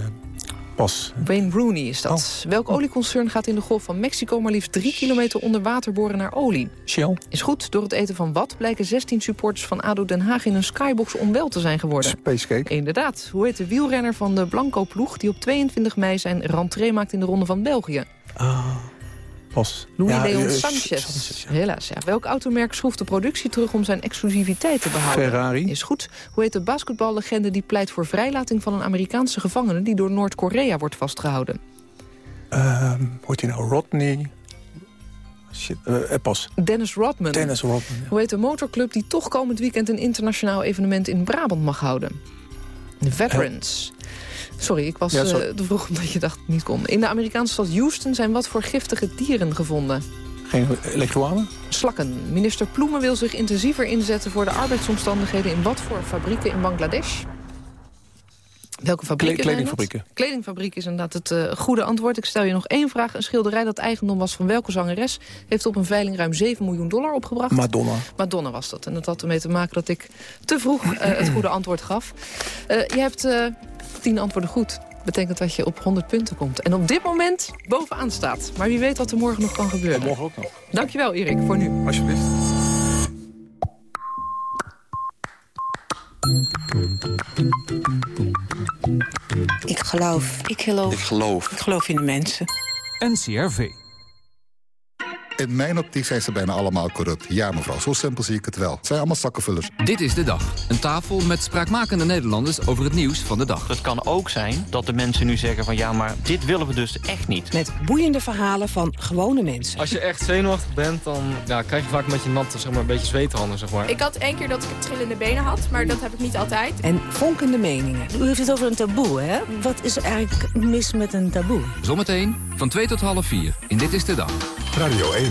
pas. Wayne Rooney is dat. Welk olieconcern gaat in de Golf van Mexico maar liefst drie kilometer onder water boren naar olie? Shell. Is goed. Door het eten van wat blijken 16 supporters van ADO Den Haag in een skybox onwel te zijn geworden? Spacecake. Inderdaad. Hoe heet de wielrenner van de Blanco-ploeg die op 22 mei zijn rentree maakt in de Ronde van België? Pas. Louis Ja, Leon eh, Sanchez. Helaas, ja. Welk automerk schroeft de productie terug om zijn exclusiviteit te behouden? Ferrari. Is goed. Hoe heet de basketballegende die pleit voor vrijlating van een Amerikaanse gevangene... die door Noord-Korea wordt vastgehouden? Ehm, Hoort hij nou Rodney? Shit, eh, eh, pas. Dennis Rodman. Dennis Rodman. ja. Hoe heet de motorclub die toch komend weekend een internationaal evenement in Brabant mag houden? De Veterans. Sorry, ik was Ja, eh, te vroeg omdat je dacht het niet kon. In de Amerikaanse stad Houston zijn wat voor giftige dieren gevonden? Geen elektroalen? Slakken. Minister Ploemen wil zich intensiever inzetten voor de arbeidsomstandigheden in wat voor fabrieken in Bangladesh? Welke fabrieken? Kledingfabrieken. Kledingfabriek is inderdaad het eh, goede antwoord. Ik stel je nog één vraag. Een schilderij dat eigendom was van welke zangeres... heeft op een veiling ruim 7 miljoen dollar opgebracht? Madonna. Madonna was dat. En dat had ermee te maken dat ik te vroeg eh, het goede antwoord gaf. Je hebt 10 antwoorden goed. Betekent dat je op 100 punten komt. En op dit moment bovenaan staat. Maar wie weet wat er morgen nog kan gebeuren. Morgen ook nog. Dankjewel, Erik, voor nu. Alsjeblieft. Ik geloof. Ik geloof. Ik geloof. Ik geloof in de mensen. NCRV. In mijn optiek zijn ze bijna allemaal corrupt. Ja, mevrouw, zo simpel zie ik het wel. Het zijn allemaal zakkenvullers. Dit is de dag. Een tafel met spraakmakende Nederlanders over het nieuws van de dag. Het kan ook zijn dat de mensen nu zeggen van ja, maar dit willen we dus echt niet. Met boeiende verhalen van gewone mensen. Als je echt zenuwachtig bent, dan ja, krijg je vaak met je natte, zeg maar, een beetje zweethanden, zeg maar. Ik had één keer dat ik trillende benen had, maar dat heb ik niet altijd. En vonkende meningen. U heeft het over een taboe, hè? Wat is er eigenlijk mis met een taboe? Zometeen van 2 tot half 4 in Dit is de Dag. Radio 1.